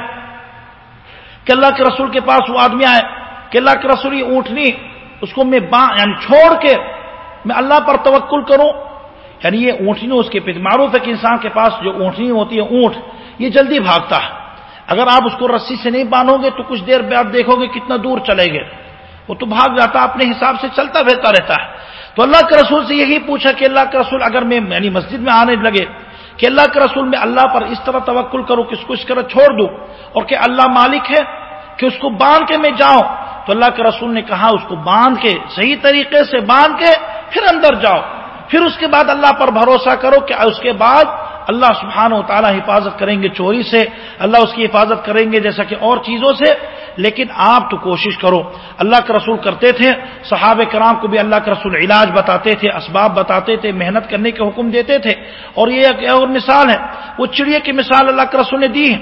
کہ اللہ کے رسول کے پاس وہ آدمی آئے، کہ اللہ کے رسول یہ اونٹنی، اس کو میں یعنی چھوڑ کے میں اللہ پر توکل کروں۔ یعنی یہ اونٹنی اس کے معروف ہے کہ انسان کے پاس جو اونٹنی ہوتی ہے، اونٹ، یہ جلدی بھاگتا ہے۔ اگر آپ اس کو رسی سے نہیں باندھو گے تو کچھ دیر بعد دیکھو گے کتنا دور چلے گے وہ تو بھاگ جاتا اپنے حساب سے چلتا پھرتا رہتا ہے۔ تو اللہ کے رسول سے یہی پوچھا کہ اللہ کے رسول اگر میں یعنی مسجد میں آنے لگے کہ اللہ کے رسول میں اللہ پر اس طرح توکل کروں کہ اس کو اس طرح چھوڑ دوں اور کہ اللہ مالک ہے کہ اس کو باندھ کے میں جاؤں، تو اللہ کے رسول نے کہا، اس کو باندھ کے، صحیح طریقے سے باندھ کے پھر اندر جاؤ۔ پھر اس کے بعد اللہ پر بھروسہ کرو کہ اس کے بعد اللہ سبحانہ و تعالیٰ حفاظت کریں گے چوری سے، اللہ اس کی حفاظت کریں گے جیسا کہ اور چیزوں سے، لیکن آپ تو کوشش کرو۔ اللہ کے رسول کرتے تھے، صحابہ کرام کو بھی اللہ کے رسول علاج بتاتے تھے، اسباب بتاتے تھے، محنت کرنے کے حکم دیتے تھے۔ اور یہ ایک اور مثال ہے، وہ چڑیا کی مثال اللہ کے رسول نے دی ہے۔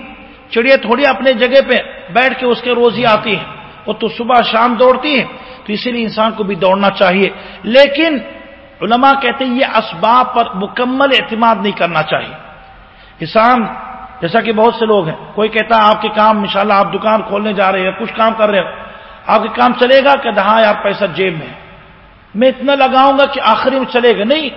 چڑیا تھوڑی اپنے جگہ پہ بیٹھ کے اس کے روزی آتی ہے، وہ تو صبح شام دوڑتی ہے، تو اسی لیے انسان کو بھی دوڑنا چاہیے۔ لیکن علماء کہتے ہیں یہ اسباب پر مکمل اعتماد نہیں کرنا چاہیے۔ کسان، جیسا کہ بہت سے لوگ ہیں، کوئی کہتا ہے آپ کے کام انشاءاللہ آپ دکان کھولنے جا رہے ہیں، کچھ کام کر رہے ہو۔ آپ کے کام چلے گا کہ ہاں یار پیسہ جیب میں میں اتنا لگاؤں گا کہ آخری میں چلے گا۔ نہیں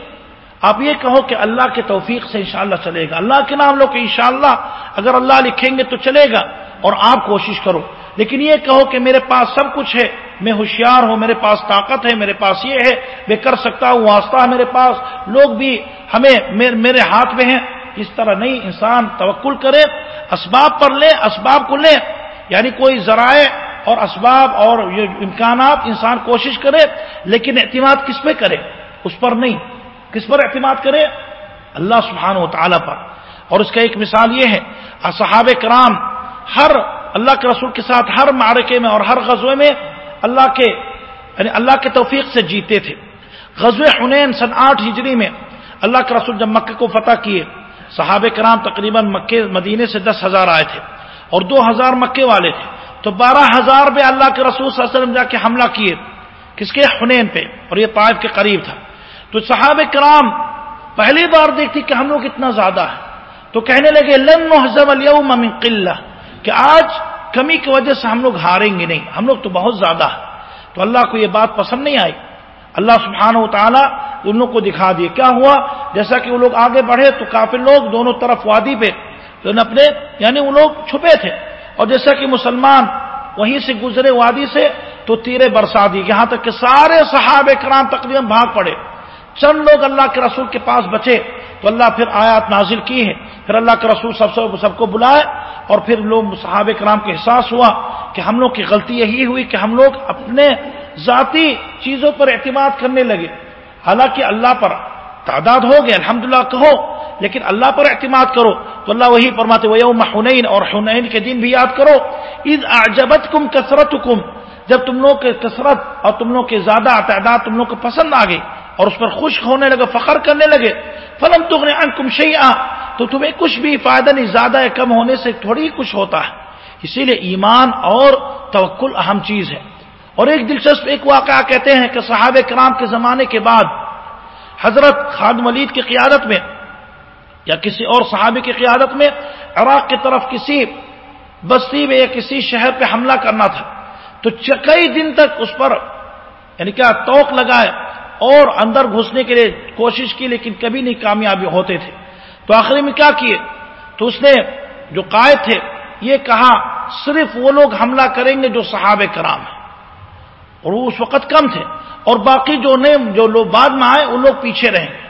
آپ یہ کہو کہ اللہ کے توفیق سے انشاءاللہ چلے گا۔ اللہ کے نام لو کہ انشاءاللہ اگر اللہ لکھیں گے تو چلے گا اور آپ کوشش کرو۔ لیکن یہ کہو کہ میرے پاس سب کچھ ہے، میں ہوشیار ہوں، میرے پاس طاقت ہے، میرے پاس یہ ہے، میں کر سکتا ہوں، واسطہ ہے میرے پاس۔ لوگ بھی ہمیں میرے ہاتھ میں ہیں۔ اس طرح نہیں، انسان توکل کرے، اسباب پر لے، اسباب کو لے۔ یعنی کوئی ذرائع اور اسباب اور یہ امکانات انسان کوشش کرے، لیکن اعتماد کس پہ کرے؟ اس پر نہیں۔ کس پر اعتماد کرے؟ اللہ سبحانہ و تعالی پر۔ اور اس کا ایک مثال یہ ہے صحاب کرام، ہر اللہ کے رسول کے ساتھ ہر معرکے میں اور ہر غزوے میں اللہ کے یعنی اللہ کے توفیق سے جیتے تھے۔ غزوہ حنین سن آٹھ ہجری میں اللہ کے رسول جب مکہ کو فتح کیے صحابہ کرام تقریباً مکے، مدینے سے دس ہزار آئے تھے اور دو ہزار مکے والے تھے۔ تو بارہ ہزار پہ اللہ کے رسول صلی اللہ علیہ وسلم جا کے حملہ کیے، کس کے؟ حنین پہ، اور یہ طائف کے قریب تھا۔ تو صحابہ کرام پہلی بار دیکھتی کہ ہم لوگ اتنا زیادہ ہے تو کہنے لگے، لن محزم اليوم من قلہ کہ آج کمی کی وجہ سے ہم لوگ ہاریں گے نہیں۔ ہم لوگ تو بہت زیادہ ہے تو اللہ کو یہ بات پسند نہیں آئی۔ اللہ سبحانہ و تعالیٰ ان لوگ کو دکھا دیے کیا ہوا؟ جیسا کہ وہ لوگ آگے بڑھے تو کافی لوگ دونوں طرف وادی پہ اپنے یعنی وہ لوگ چھپے تھے۔ اور جیسا کہ مسلمان وہیں سے گزرے وادی سے تو تیرے برسا دی یہاں تک کہ سارے صحاب کرام تقریباً بھاگ پڑے۔ چند لوگ اللہ کے رسول کے پاس بچے تو اللہ پھر آیات نازل کی ہے پھر اللہ کے رسول سب سے سب کو بلائے اور پھر لوگ صحاب کرام کے احساس ہوا کہ ہم لوگ کی غلطی یہی ہوئی کہ ہم لوگ اپنے ذاتی چیزوں پر اعتماد کرنے لگے۔ حالانکہ اللہ پر تعداد ہو گئے الحمد کہو، لیکن اللہ پر اعتماد کرو۔ تو اللہ وہی فرماتے یوم حنین اور حنین کے دن بھی یاد کرو عید آجبت کم کثرت کم جب تم لوگ کثرت اور تم لوگ کے زیادہ تعداد تم لوگ کو پسند آ گئی اور اس پر خشک ہونے لگے، فخر کرنے لگے۔ فلم تم نے کم تو تمہیں کچھ بھی فائدہ نہیں، زیادہ یا کم ہونے سے تھوڑی کچھ ہوتا ہے۔ اسی لیے ایمان اور توکل اہم چیز ہے۔ اور ایک دلچسپ ایک واقعہ کہتے ہیں کہ صحاب کرام کے زمانے کے بعد حضرت خاد ملید کی قیادت میں یا کسی اور صحابی کی قیادت میں عراق کی طرف کسی بستی میں یا کسی شہر پہ حملہ کرنا تھا۔ تو کئی دن تک اس پر یعنی کیا، توق لگائے۔ اور اندر گھسنے کے لیے کوشش کی لیکن کبھی نہیں کامیابی ہوتے تھے۔ تو آخری میں کیا کیے؟ تو اس نے جو قائد تھے یہ کہا، صرف وہ لوگ حملہ کریں گے جو صحابہ کرام ہیں۔ اور وہ اس وقت کم تھے۔ اور باقی جو نے، جو لوگ بعد میں آئے، ان لوگ پیچھے رہیں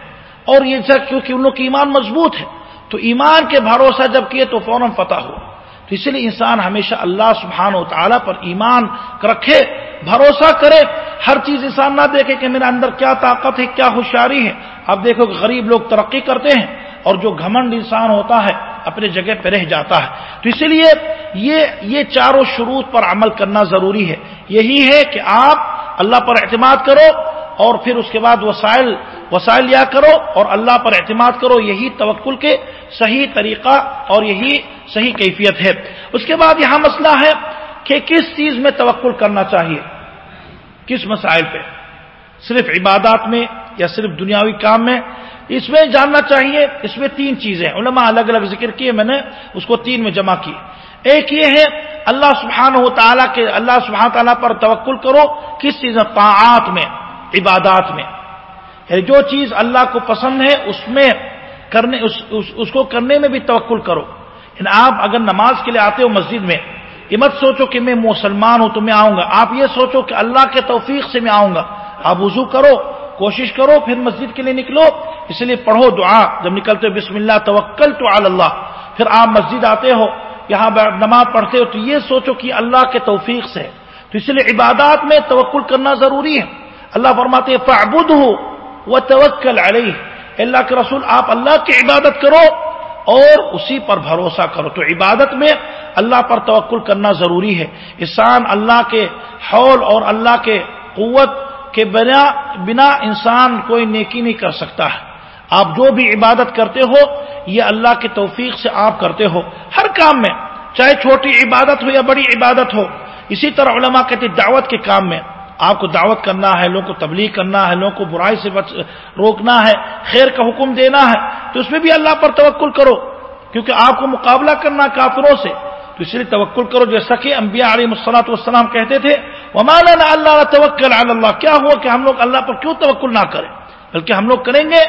اور یہ سب کیونکہ ان لوگ کی ایمان مضبوط ہے۔ تو ایمان کے بھروسہ جب کیے تو فوراً فتح ہوا۔ تو اس لیے انسان ہمیشہ اللہ سبحانہ و تعالیٰ پر ایمان رکھے، بھروسہ کرے۔ ہر چیز انسان نہ دیکھے کہ میرے اندر کیا طاقت ہے، کیا ہوشیاری ہے۔ اب دیکھو کہ غریب لوگ ترقی کرتے ہیں اور جو گھمنڈ انسان ہوتا ہے اپنے جگہ پہ رہ جاتا ہے۔ تو اسی لیے یہ یہ چاروں شروط پر عمل کرنا ضروری ہے۔ یہی ہے کہ آپ اللہ پر اعتماد کرو اور پھر اس کے بعد وسائل وسائل لیا کرو اور اللہ پر اعتماد کرو، یہی توکل کے صحیح طریقہ اور یہی صحیح کیفیت ہے۔ اس کے بعد یہاں مسئلہ ہے کہ کس چیز میں توکل کرنا چاہیے؟ کس مسائل پہ؟ صرف عبادات میں یا صرف دنیاوی کام میں؟ اس میں جاننا چاہیے، اس میں تین چیزیں علماء الگ الگ ذکر کیے، میں نے اس کو تین میں جمع کی ایک یہ ہے، اللہ سبحانہ ہو تعالیٰ کے، اللہ سبحانہ تعالیٰ پر توکل کرو کس چیز میں؟ طاعات میں۔ عبادات میں۔ یعنی جو چیز اللہ کو پسند ہے اس میں کرنے اس, اس, اس کو کرنے میں بھی توکل کرو۔ یعنی آپ اگر نماز کے لیے آتے ہو مسجد میں یہ مت سوچو کہ میں مسلمان ہوں تو میں آؤں گا۔ آپ یہ سوچو کہ اللہ کے توفیق سے میں آؤں گا۔ آپ وضو کرو کوشش کرو پھر مسجد کے لیے نکلو۔ اس لیے پڑھو دعا۔ جب نکلتے ہو بسم اللہ توکل تو اللہ۔ پھر آپ مسجد آتے ہو یہاں نماز پڑھتے ہو تو یہ سوچو کہ اللہ کے توفیق سے تو اس لیے عبادات میں توکل کرنا ضروری ہے۔ اللہ فرماتے فعبد ہو وہ توکل علیہ اللہ کے رسول، آپ اللہ کی عبادت کرو اور اسی پر بھروسہ کرو۔ تو عبادت میں اللہ پر توکل کرنا ضروری ہے۔ انسان اللہ کے حول اور اللہ کے قوت کے بنا بنا انسان کوئی نیکی نہیں کر سکتا۔ ہے آپ جو بھی عبادت کرتے ہو، یہ اللہ کے توفیق سے آپ کرتے ہو۔ ہر کام میں، چاہے چھوٹی عبادت ہو یا بڑی عبادت ہو، اسی طرح علماء کہتے دعوت کے کام میں۔ آپ کو دعوت کرنا ہے، لوگوں کو تبلیغ کرنا ہے، لوگوں کو برائی سے بچ، روکنا ہے، خیر کا حکم دینا ہے، تو اس میں بھی اللہ پر توکل کرو، کیونکہ آپ کو مقابلہ کرنا کافروں سے، تو اس لیے توکل کرو جیسا کہ انبیاء علیہ مسلاط والسلام کہتے تھے اللہ توکل اللہ کیا ہوا کہ ہم لوگ اللہ پر کیوں توکل نہ کریں؟ بلکہ ہم لوگ کریں گے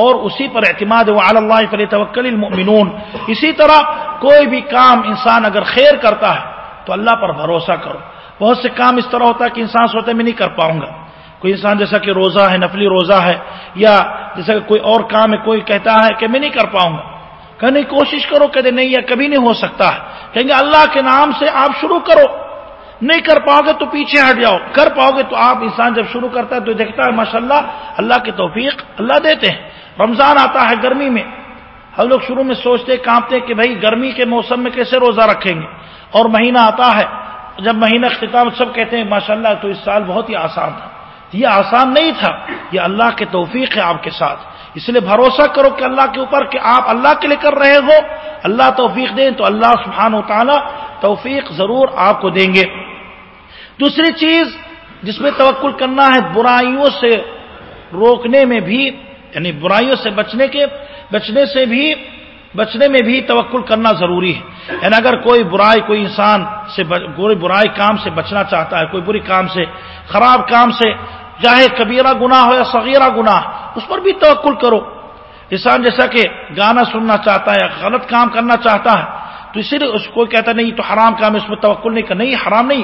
اور اسی پر اعتماد اللہ فلی توکل المؤمنون۔ اسی طرح کوئی بھی کام انسان اگر خیر کرتا ہے، تو اللہ پر بھروسہ کرو۔ بہت سے کام اس طرح ہوتا ہے کہ انسان سوچتا ہے میں نہیں کر پاؤں گا۔ کوئی انسان جیسا کہ روزہ ہے، نفلی روزہ ہے، یا جیسا کہ کوئی اور کام ہے، کوئی کہتا ہے کہ میں نہیں کر پاؤں گا۔ کہنے کی کوشش کرو، کہتے نہیں یا کبھی نہیں ہو سکتا۔ ہے کہیں گے اللہ کے نام سے آپ شروع کرو۔ نہیں کر پاؤ گے تو پیچھے ہٹ جاؤ۔ کر پاؤ گے تو آپ انسان جب شروع کرتا ہے تو دیکھتا ہے ماشاء اللہ اللہ کی توفیق اللہ دیتے ہیں۔ رمضان آتا ہے گرمی میں۔ ہم لوگ شروع میں سوچتے کانپتے کہ بھائی گرمی کے موسم میں کیسے روزہ رکھیں گے۔ اور مہینہ آتا ہے۔ جب مہینہ اختتام سب کہتے ہیں ماشاء اللہ تو اس سال بہت ہی آسان تھا۔ یہ آسان نہیں تھا یہ اللہ کے توفیق ہے آپ کے ساتھ۔ اس لیے بھروسہ کرو کہ اللہ کے اوپر کہ آپ اللہ کے لیے کر رہے ہو۔ اللہ توفیق دیں تو اللہ سبحانہ و تعالیٰ توفیق ضرور آپ کو دیں گے۔ دوسری چیز جس میں توکل کرنا ہے برائیوں سے روکنے میں بھی یعنی برائیوں سے بچنے کے، بچنے سے بھی بچنے میں بھی توکل کرنا ضروری ہے۔ یعنی اگر کوئی برائی کوئی انسان سے کوئی برائی کام سے بچنا چاہتا ہے، کوئی بری کام سے، خراب کام سے، چاہے کبیرہ گنا ہو یا صغیرہ گنا اس پر بھی توکل کرو۔ انسان جیسا کہ گانا سننا چاہتا ہے یا غلط کام کرنا چاہتا ہے، تو اسی لیے اس کو کہتا نہیں تو حرام کام ہے، اس میں توقل نہیں کرنا، نہیں، حرام نہیں۔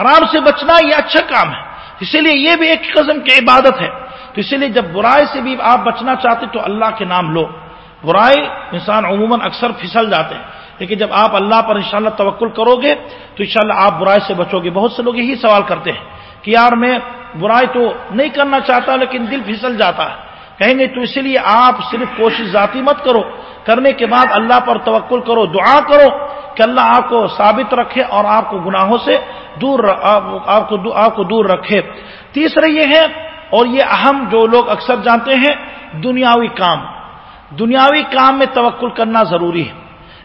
حرام سے بچنا یہ اچھا کام ہے۔ اسی لیے یہ بھی ایک قسم کی عبادت ہے۔ تو اسی لیے جب برائی سے بھی آپ بچنا چاہتے تو اللہ کے نام لو۔ برائی انسان عموماً اکثر پھسل جاتے ہیں۔ لیکن جب آپ اللہ پر انشاءاللہ توکل کرو گے، تو انشاءاللہ شاء آپ برائی سے بچو گے۔ بہت سے لوگ یہی سوال کرتے ہیں کہ یار میں برائی تو نہیں کرنا چاہتا، لیکن دل پھسل جاتا ہے۔ کہیں گے تو اسی لیے آپ صرف کوشش ذاتی مت کرو۔ کرنے کے بعد اللہ پر توکل کرو، دعا کرو کہ اللہ آپ کو ثابت رکھے اور آپ کو گناہوں سے دور آپ کو آپ کو دور رکھے۔ تیسرا یہ ہے، اور یہ اہم جو لوگ اکثر جانتے ہیں، دنیاوی کام۔ دنیاوی کام میں توکل کرنا ضروری ہے۔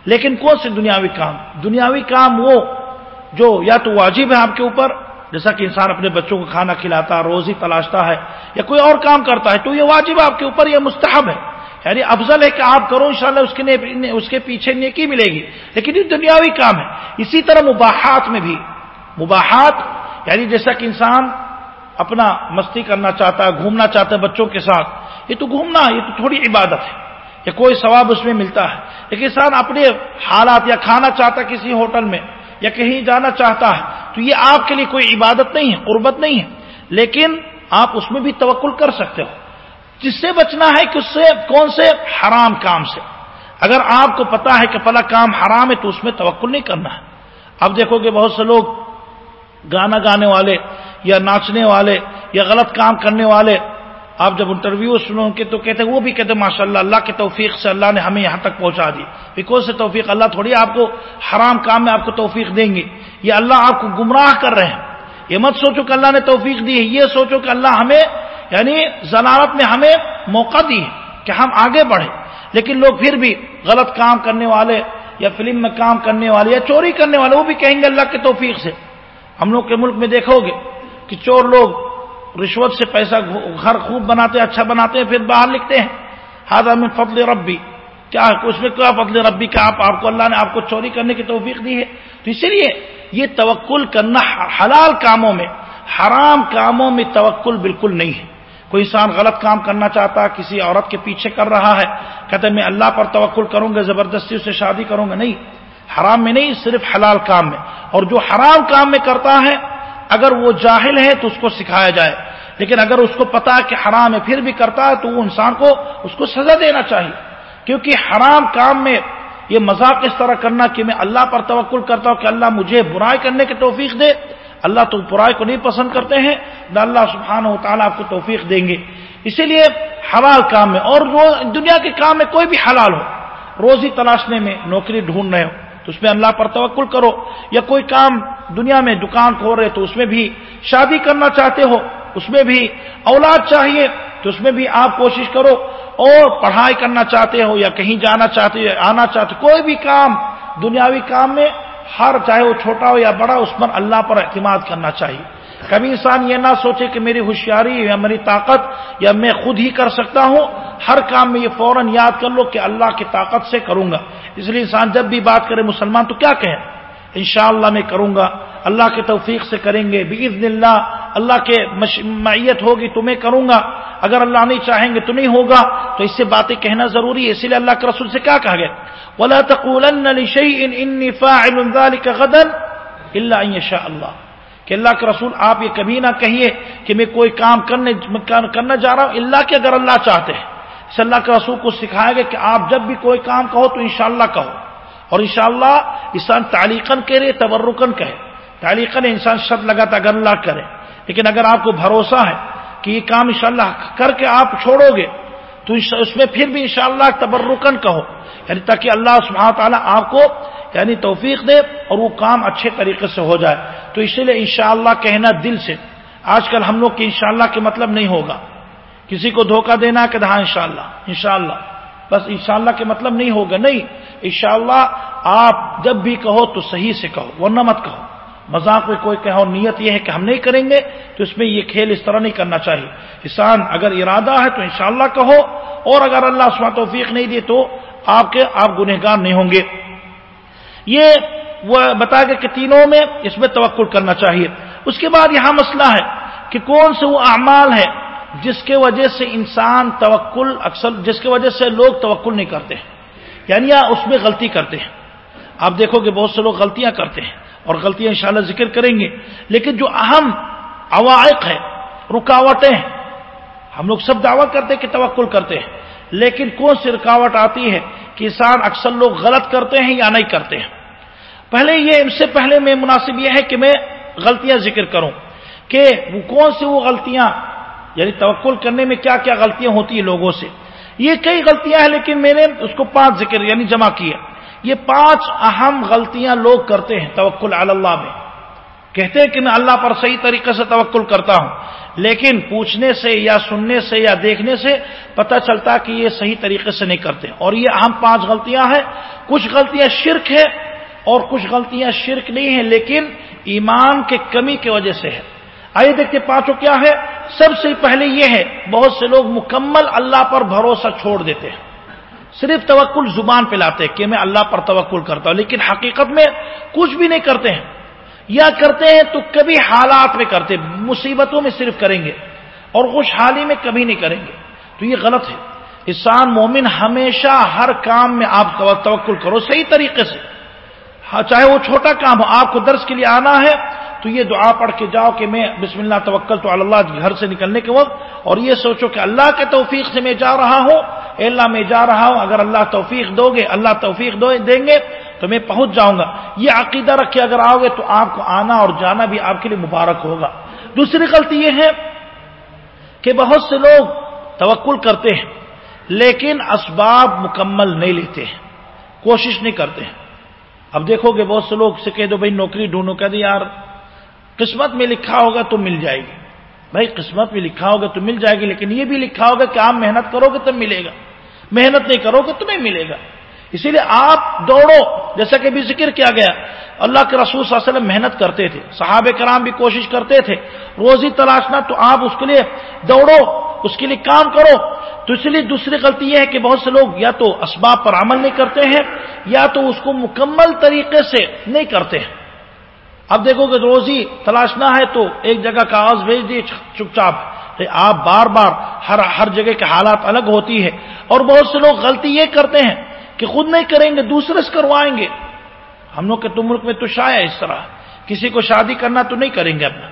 لیکن کون سے دنیاوی کام؟ دنیاوی کام وہ جو یا تو واجب ہے آپ کے اوپر، جیسا کہ انسان اپنے بچوں کو کھانا کھلاتا، روزی تلاشتا ہے، یا کوئی اور کام کرتا ہے، تو یہ واجب آپ کے اوپر، یہ مستحب ہے۔ یعنی افضل ہے کہ آپ کرو، انشاءاللہ اس کے اس کے پیچھے نیکی ملے گی۔ لیکن یہ دنیاوی کام ہے۔ اسی طرح مباحات میں بھی۔ مباحات یعنی جیسا کہ انسان اپنا مستی کرنا چاہتا ہے، گھومنا چاہتا ہے بچوں کے ساتھ، یہ تو گھومنا یہ تو تھوڑی عبادت ہے۔ یا کوئی ثواب اس میں ملتا ہے۔ لیکن انسان اپنے حالات یا کھانا چاہتا کسی ہوٹل میں یا کہیں جانا چاہتا ہے، تو یہ آپ کے لیے کوئی عبادت نہیں ہے، قربت نہیں ہے۔ لیکن آپ اس میں بھی توکل کر سکتے ہو۔ جس سے بچنا ہے کہ اس سے کون سے؟ حرام کام سے۔ اگر آپ کو پتا ہے کہ پلا کام حرام ہے، تو اس میں توکل نہیں کرنا ہے۔ اب دیکھو کہ بہت سے لوگ گانا گانے والے یا ناچنے والے یا غلط کام کرنے والے آپ جب انٹرویو سنو کے تو کہتے ہیں، وہ بھی کہتے ہیں ماشاء اللہ اللہ کے توفیق سے اللہ نے ہمیں یہاں تک پہنچا دی۔ بیکوز سے توفیق، اللہ تھوڑی آپ کو حرام کام میں آپ کو توفیق دیں گے۔ یہ اللہ آپ کو گمراہ کر رہے ہیں۔ یہ مت سوچو کہ اللہ نے توفیق دی ہے، یہ سوچو کہ اللہ ہمیں یعنی ضلالت میں ہمیں موقع دی ہے کہ ہم آگے بڑھیں۔ لیکن لوگ پھر بھی غلط کام کرنے والے یا فلم میں کام کرنے والے یا چوری کرنے والے، وہ بھی کہیں گے اللہ کے توفیق سے۔ ہم لوگ کے ملک میں دیکھو گے کہ چور لوگ رشوت سے پیسہ گھر خوب بناتے ہیں اچھا بناتے ہیں پھر باہر لکھتے ہیں۔ ہاضا میں فضل ربی۔ کیا اس میں کیا فضل ربی کا آپ آپ کو اللہ نے آپ کو چوری کرنے کی توفیق دی ہے؟ تو اسی لیے یہ توکل کرنا حلال کاموں میں، حرام کاموں میں توکل بالکل نہیں ہے۔ کوئی انسان غلط کام کرنا چاہتا، کسی عورت کے پیچھے کر رہا ہے کہتے میں اللہ پر توکل کروں گا، زبردستی سے شادی کروں گا، نہیں۔ حرام میں نہیں، صرف حلال کام میں۔ اور جو حرام کام میں کرتا ہے اگر وہ جاہل ہے تو اس کو سکھایا جائے۔ لیکن اگر اس کو پتا کہ حرام ہے، پھر بھی کرتا ہے تو وہ انسان کو اس کو سزا دینا چاہیے۔ کیونکہ حرام کام میں یہ مذاق اس طرح کرنا کہ میں اللہ پر توکل کرتا ہوں کہ اللہ مجھے برائی کرنے کی توفیق دے۔ اللہ تو برائی کو نہیں پسند کرتے ہیں، نہ اللہ سبحانہ و تعالیٰ آپ کو توفیق دیں گے۔ اسی لیے حلال کام میں اور دنیا کے کام میں کوئی بھی حلال ہو، روزی تلاشنے میں نوکری ڈھونڈ رہے ہو۔ تو اس میں اللہ پر توکل کرو یا کوئی کام دنیا میں دکان کھول رہے تو اس میں بھی شادی کرنا چاہتے ہو، اس میں بھی اولاد چاہیے تو اس میں بھی آپ کوشش کرو اور پڑھائی کرنا چاہتے ہو یا کہیں جانا چاہتے ہو، آنا چاہتے کوئی بھی کام دنیاوی کام میں، ہر چاہے وہ چھوٹا ہو یا بڑا، اس پر اللہ پر اعتماد کرنا چاہیے۔ کبھی انسان یہ نہ سوچے کہ میری ہوشیاری یا میری طاقت یا میں خود ہی کر سکتا ہوں، ہر کام میں یہ فوراً یاد کر لو کہ اللہ کی طاقت سے کروں گا۔ اس لیے انسان جب بھی بات کرے مسلمان تو کیا کہیں انشاءاللہ میں کروں گا۔ اللہ کے توفیق سے کریں گے۔ بزن اللہ اللہ کے معیت ہوگی تو میں کروں گا۔ اگر اللہ نہیں چاہیں گے تو نہیں ہوگا۔ تو اس سے باتیں کہنا ضروری ہے۔ اسی لیے اللہ کے رسول سے کیا کہا گیا؟ ولا اللہ کہ اللہ کے رسول آپ یہ کبھی نہ کہیے کہ میں کوئی کام کرنے کرنا جا رہا ہوں، اللہ کے اگر اللہ چاہتے ہیں، اس اللہ کے رسول کو سکھایا گیا کہ آپ جب بھی کوئی کام کہو تو انشاءاللہ کہو۔ اور انشاءاللہ انسان تعلیقن کہے تبرکن کہے۔ تعلیقن انسان شرط لگاتا اگر اللہ کرے۔ لیکن اگر آپ کو بھروسہ ہے کہ یہ کام انشاءاللہ کر کے آپ چھوڑو گے تو اس میں پھر بھی انشاءاللہ تبرکن کہو۔ یعنی تاکہ اللہ سبحانہ تعالیٰ آپ کو یعنی توفیق دے اور وہ کام اچھے طریقے سے ہو جائے۔ تو اسی لیے انشاءاللہ کہنا دل سے۔ آج کل ہم لوگ کے انشاءاللہ کے مطلب نہیں ہوگا۔ کسی کو دھوکہ دینا کہ ہاں انشاءاللہ انشاءاللہ۔ بس انشاءاللہ کے مطلب نہیں ہوگا۔ نہیں، انشاءاللہ آپ جب بھی کہو تو صحیح سے کہو، ورنہ مت کہو۔ مذاق میں کوئی کہو نیت یہ ہے کہ ہم نہیں کریں گے تو اس میں یہ کھیل اس طرح نہیں کرنا چاہیے۔ کسان اگر ارادہ ہے تو انشاءاللہ کہو، اور اگر اللہ سما توفیق نہیں دیے تو آپ کے آپ گنہگار نہیں ہوں گے۔ یہ وہ بتا گیا کہ تینوں میں اس میں توقع کرنا چاہیے۔ اس کے بعد یہاں مسئلہ ہے کہ کون سے وہ اعمال ہے جس کے وجہ سے انسان توکل اکثر، جس کی وجہ سے لوگ توکل نہیں کرتے۔ ہیں یعنی اس میں غلطی کرتے ہیں۔ آپ دیکھو کہ بہت سے لوگ غلطیاں کرتے ہیں اور غلطیاں انشاءاللہ ذکر کریں گے لیکن جو اہم عوائق ہے رکاوٹیں ہیں، ہم لوگ سب دعویٰ کرتے ہیں کہ توکل کرتے ہیں، لیکن کون سی رکاوٹ آتی ہے کہ انسان اکثر لوگ غلط کرتے ہیں یا نہیں کرتے ہیں؟ پہلے یہ، ان سے پہلے میں مناسب یہ ہے کہ میں غلطیاں ذکر کروں کہ وہ کون سی وہ غلطیاں یعنی توکل کرنے میں کیا کیا غلطیاں ہوتی ہیں لوگوں سے؟ یہ کئی غلطیاں ہیں لیکن میں نے اس کو پانچ ذکر یعنی جمع کیا یہ پانچ اہم غلطیاں لوگ کرتے ہیں توکل اللہ میں۔ کہتے ہیں کہ میں اللہ پر صحیح طریقے سے توکل کرتا ہوں، لیکن پوچھنے سے یا سننے سے یا دیکھنے سے پتہ چلتا کہ یہ صحیح طریقے سے نہیں کرتے۔ اور یہ اہم پانچ غلطیاں ہیں۔ کچھ غلطیاں شرک ہے اور کچھ غلطیاں شرک نہیں ہیں، لیکن ایمان کے کمی کی وجہ سے ہے آئیے دیکھتے پانچوں کیا ہے سب سے پہلے یہ ہے، بہت سے لوگ مکمل اللہ پر بھروسہ چھوڑ دیتے ہیں۔ صرف توکل زبان پہ لاتے کہ میں اللہ پر توکل کرتا ہوں، لیکن حقیقت میں کچھ بھی نہیں کرتے ہیں۔ یا کرتے ہیں تو کبھی حالات میں کرتے مصیبتوں میں صرف کریں گے اور خوشحالی میں کبھی نہیں کریں گے۔ تو یہ غلط ہے۔ انسان مومن ہمیشہ ہر کام میں آپ توکل کرو، صحیح طریقے سے۔ چاہے وہ چھوٹا کام ہو، آپ کو درس کے لیے آنا ہے تو یہ دعا پڑھ کے جاؤ کہ میں بسم اللہ توکل تو اللہ گھر سے نکلنے کے وقت اور یہ سوچو کہ اللہ کے توفیق سے میں جا رہا ہوں۔ اے اللہ میں جا رہا ہوں۔ اگر اللہ توفیق دو گے، اللہ توفیق دو دیں گے تو میں پہنچ جاؤں گا۔ یہ عقیدہ رکھ کے اگر آؤ گے تو آپ کو آنا اور جانا بھی آپ کے لیے مبارک ہوگا۔ دوسری غلطی یہ ہے کہ بہت سے لوگ توکل کرتے ہیں لیکن اسباب مکمل نہیں لیتے ہیں۔ کوشش نہیں کرتے ہیں۔ اب دیکھو گے بہت سے لوگ سے کہہ دو، بھائی نوکری ڈھونڈو، کہہ کہ یار قسمت میں لکھا ہوگا تو مل جائے گی۔ بھائی، قسمت میں لکھا ہوگا تو مل جائے گی، لیکن یہ بھی لکھا ہوگا کہ آپ محنت کرو گے تب ملے گا۔ محنت نہیں کرو گے تمہیں ملے گا۔ اسی لیے آپ دوڑو، جیسا کہ بھی ذکر کیا گیا۔ اللہ کے رسول صلی اللہ علیہ وسلم محنت کرتے تھے صحاب کرام بھی کوشش کرتے تھے۔ روزی تلاشنا تو آپ اس کے لیے دوڑو، اس کے لیے کام کرو۔ تو اس لیے دوسری غلطی یہ ہے کہ بہت سے لوگ یا تو اسباب پر عمل نہیں کرتے ہیں، یا تو اس کو مکمل طریقے سے نہیں کرتے ہیں۔ اب دیکھو کہ روزی تلاشنا ہے تو ایک جگہ کاغذ بھیج دیے چپ چاپ آپ بار بار ہر ہر جگہ کے حالات الگ ہوتی ہے اور بہت سے لوگ غلطی یہ کرتے ہیں کہ خود نہیں کریں گے، دوسرے سے کروائیں گے۔ ہم لوگ کے تو ملک میں تو شاید اس طرح۔ کسی کو شادی کرنا تو نہیں کریں گے اپنا۔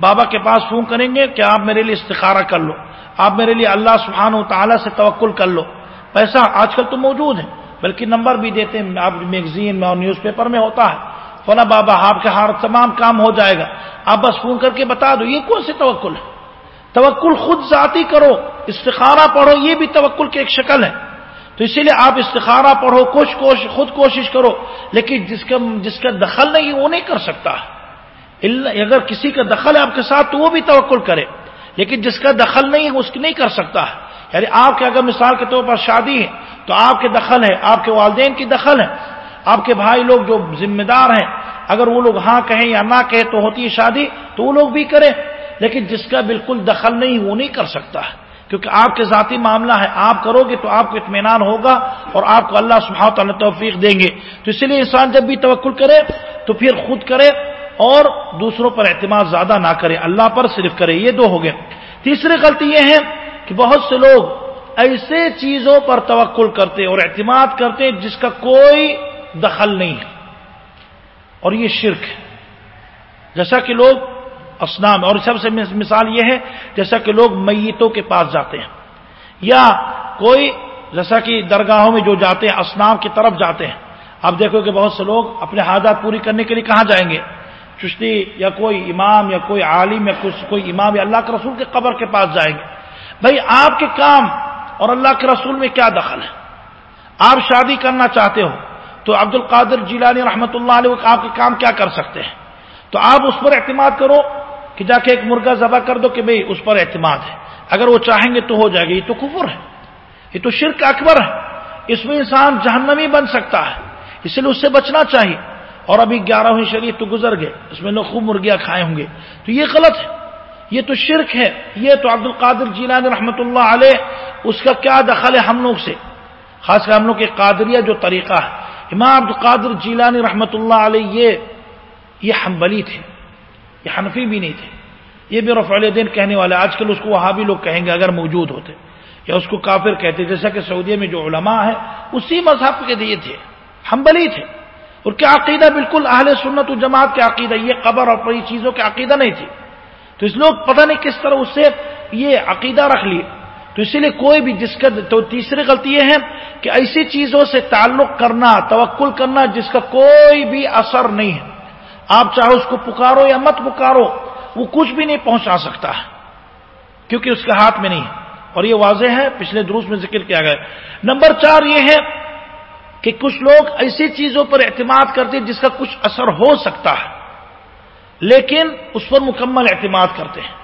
بابا کے پاس فون کریں گے کہ آپ میرے لیے استخارہ کر لو۔ آپ میرے لیے اللہ سبحانہ و تعالیٰ سے توکل کر لو۔ پیسہ آج کل تو موجود ہے بلکہ نمبر بھی دیتے ہیں۔ آپ میگزین میں اور نیوز پیپر میں ہوتا ہے۔ فلاں بابا، آپ کے ہار تمام کام ہو جائے گا۔ آپ بس فون کر کے بتا دو، یہ کون سی توکل ہے؟ توکل خود ذاتی کرو، استخارہ پڑھو، یہ بھی توکل کی ایک شکل ہے۔ تو اسی لیے آپ استخارہ پڑھو، کچھ کوشش، خود کوشش کرو، لیکن جس کا جس کا دخل نہیں، وہ نہیں کر سکتا۔ اگر کسی کا دخل ہے آپ کے ساتھ، تو وہ بھی توکل کرے۔ لیکن جس کا دخل نہیں ہے، اس کی نہیں کر سکتا۔ ہے یعنی آپ کے، اگر مثال کے طور پر شادی ہے، تو آپ کے دخل ہے، آپ کے والدین کی دخل ہے آپ کے بھائی لوگ جو ذمہ دار ہیں، اگر وہ لوگ ہاں کہیں یا نہ کہیں تو ہوتی ہے شادی، تو وہ لوگ بھی کریں۔ لیکن جس کا بالکل دخل نہیں، وہ نہیں کر سکتا۔ ہے کیونکہ آپ کے ذاتی معاملہ ہے، آپ کرو گے تو آپ کو اطمینان ہوگا اور آپ کو اللہ سبحانہ تعالیٰ توفیق دیں گے۔ تو اس لیے انسان جب بھی توکل کرے، تو پھر خود کرے اور دوسروں پر اعتماد زیادہ نہ کرے۔ اللہ پر صرف کرے، یہ دو ہو گئے۔ تیسری غلطی یہ ہے کہ بہت سے لوگ ایسے چیزوں پر توکل کرتے اور اعتماد کرتے جس کا کوئی دخل نہیں ہے۔ اور یہ شرک ہے۔ جیسا کہ لوگ اسنام اور سب سے مثال یہ ہے، جیسا کہ لوگ میتوں کے پاس جاتے ہیں۔ یا کوئی، جیسا کہ درگاہوں میں جو جاتے ہیں اسنام کی طرف جاتے ہیں۔ آپ دیکھو کہ بہت سے لوگ اپنے حاجات پوری کرنے کے لیے کہاں جائیں گے؟ چشتی یا کوئی امام یا کوئی عالم یا کچھ کوئی امام یا اللہ کے رسول کے قبر کے پاس جائیں گے۔ بھائی، آپ کے کام اور اللہ کے رسول میں کیا دخل ہے؟ آپ شادی کرنا چاہتے ہو تو عبد القادر جیلانی رحمۃ اللہ علیہ آپ کے کام کیا کر سکتے ہیں؟ تو آپ اس پر اعتماد کرو کہ جا کے ایک مرغا ذبح کر دو کہ بھئی اس پر اعتماد ہے۔ اگر وہ چاہیں گے تو ہو جائے گا۔ یہ تو کفر ہے۔ یہ تو شرک اکبر ہے۔ اس میں انسان جہنمی بن سکتا ہے۔ اس لیے اس سے بچنا چاہیے۔ اور ابھی گیارہویں شریف تو گزر گئے۔ اس میں لوگ خوب مرغیاں کھائے ہوں گے۔ تو یہ غلط ہے۔ یہ تو شرک ہے۔ یہ تو عبد القادر جیلانی رحمۃ اللہ علیہ اس کا کیا دخل ہے ہم لوگ سے؟ خاص کر ہم لوگ کے قادریہ جو طریقہ ہے۔ امام عبد القادر جیلانی رحمۃ اللہ علیہ یہ یہ حنبلی تھے۔ یہ حنفی بھی نہیں تھے۔ یہ بھی رفع الدین کہنے والے، آج کل اس کو وہاں بھی لوگ کہیں گے اگر موجود ہوتے۔ یا اس کو کافر کہتے، جیسا کہ سعودیہ میں جو علماء ہے اسی مذہب کے دیے تھے۔ حنبلی تھے۔ اور کیا عقیدہ بالکل اہل سنت و جماعت کے عقیدہ؟ یہ قبر اور بڑی چیزوں کے عقیدہ نہیں تھی تو اس لوگ پتہ نہیں کس طرح اس سے یہ عقیدہ رکھ لیے۔ تو اسی لیے کوئی بھی جس کا تو تیسری غلطی یہ ہے کہ ایسی چیزوں سے تعلق کرنا، توکل کرنا جس کا کوئی بھی اثر نہیں ہے۔ آپ چاہے اس کو پکارو یا مت پکارو، وہ کچھ بھی نہیں پہنچا سکتا۔ ہے کیونکہ اس کے ہاتھ میں نہیں ہے۔ اور یہ واضح ہے، پچھلے دروس میں ذکر کیا گیا۔ نمبر چار یہ ہے کہ کچھ لوگ ایسی چیزوں پر اعتماد کرتے جس کا کچھ اثر ہو سکتا ہے، لیکن اس پر مکمل اعتماد کرتے ہیں۔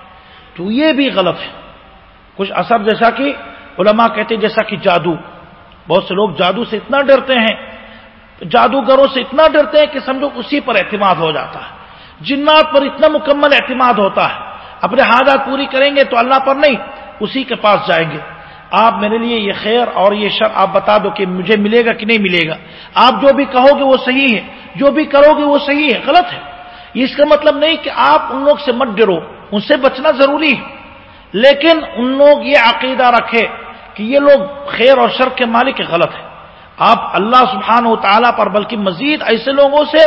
تو یہ بھی غلط ہے۔ کچھ اثر جیسا کہ علماء کہتے جیسا کہ جادو۔ بہت سے لوگ جادو سے اتنا ڈرتے ہیں، جادوگروں سے اتنا ڈرتے ہیں کہ سمجھو اسی پر اعتماد ہو جاتا ہے۔ جنات پر اتنا مکمل اعتماد ہوتا ہے۔ اپنے حاجات پوری کریں گے تو اللہ پر نہیں، اسی کے پاس جائیں گے۔ آپ میرے لیے یہ خیر اور یہ شر آپ بتا دو کہ مجھے ملے گا کہ نہیں ملے گا۔ آپ جو بھی کہو گے وہ صحیح ہے، جو بھی کرو گے وہ صحیح ہے، غلط ہے۔ اس کا مطلب نہیں کہ آپ ان لوگ سے مت ڈرو، ان سے بچنا ضروری ہے۔ لیکن ان لوگ یہ عقیدہ رکھے کہ یہ لوگ خیر اور شر کے مالک غلط ہے آپ اللہ سبحان و تعالیٰ پر، بلکہ مزید ایسے لوگوں سے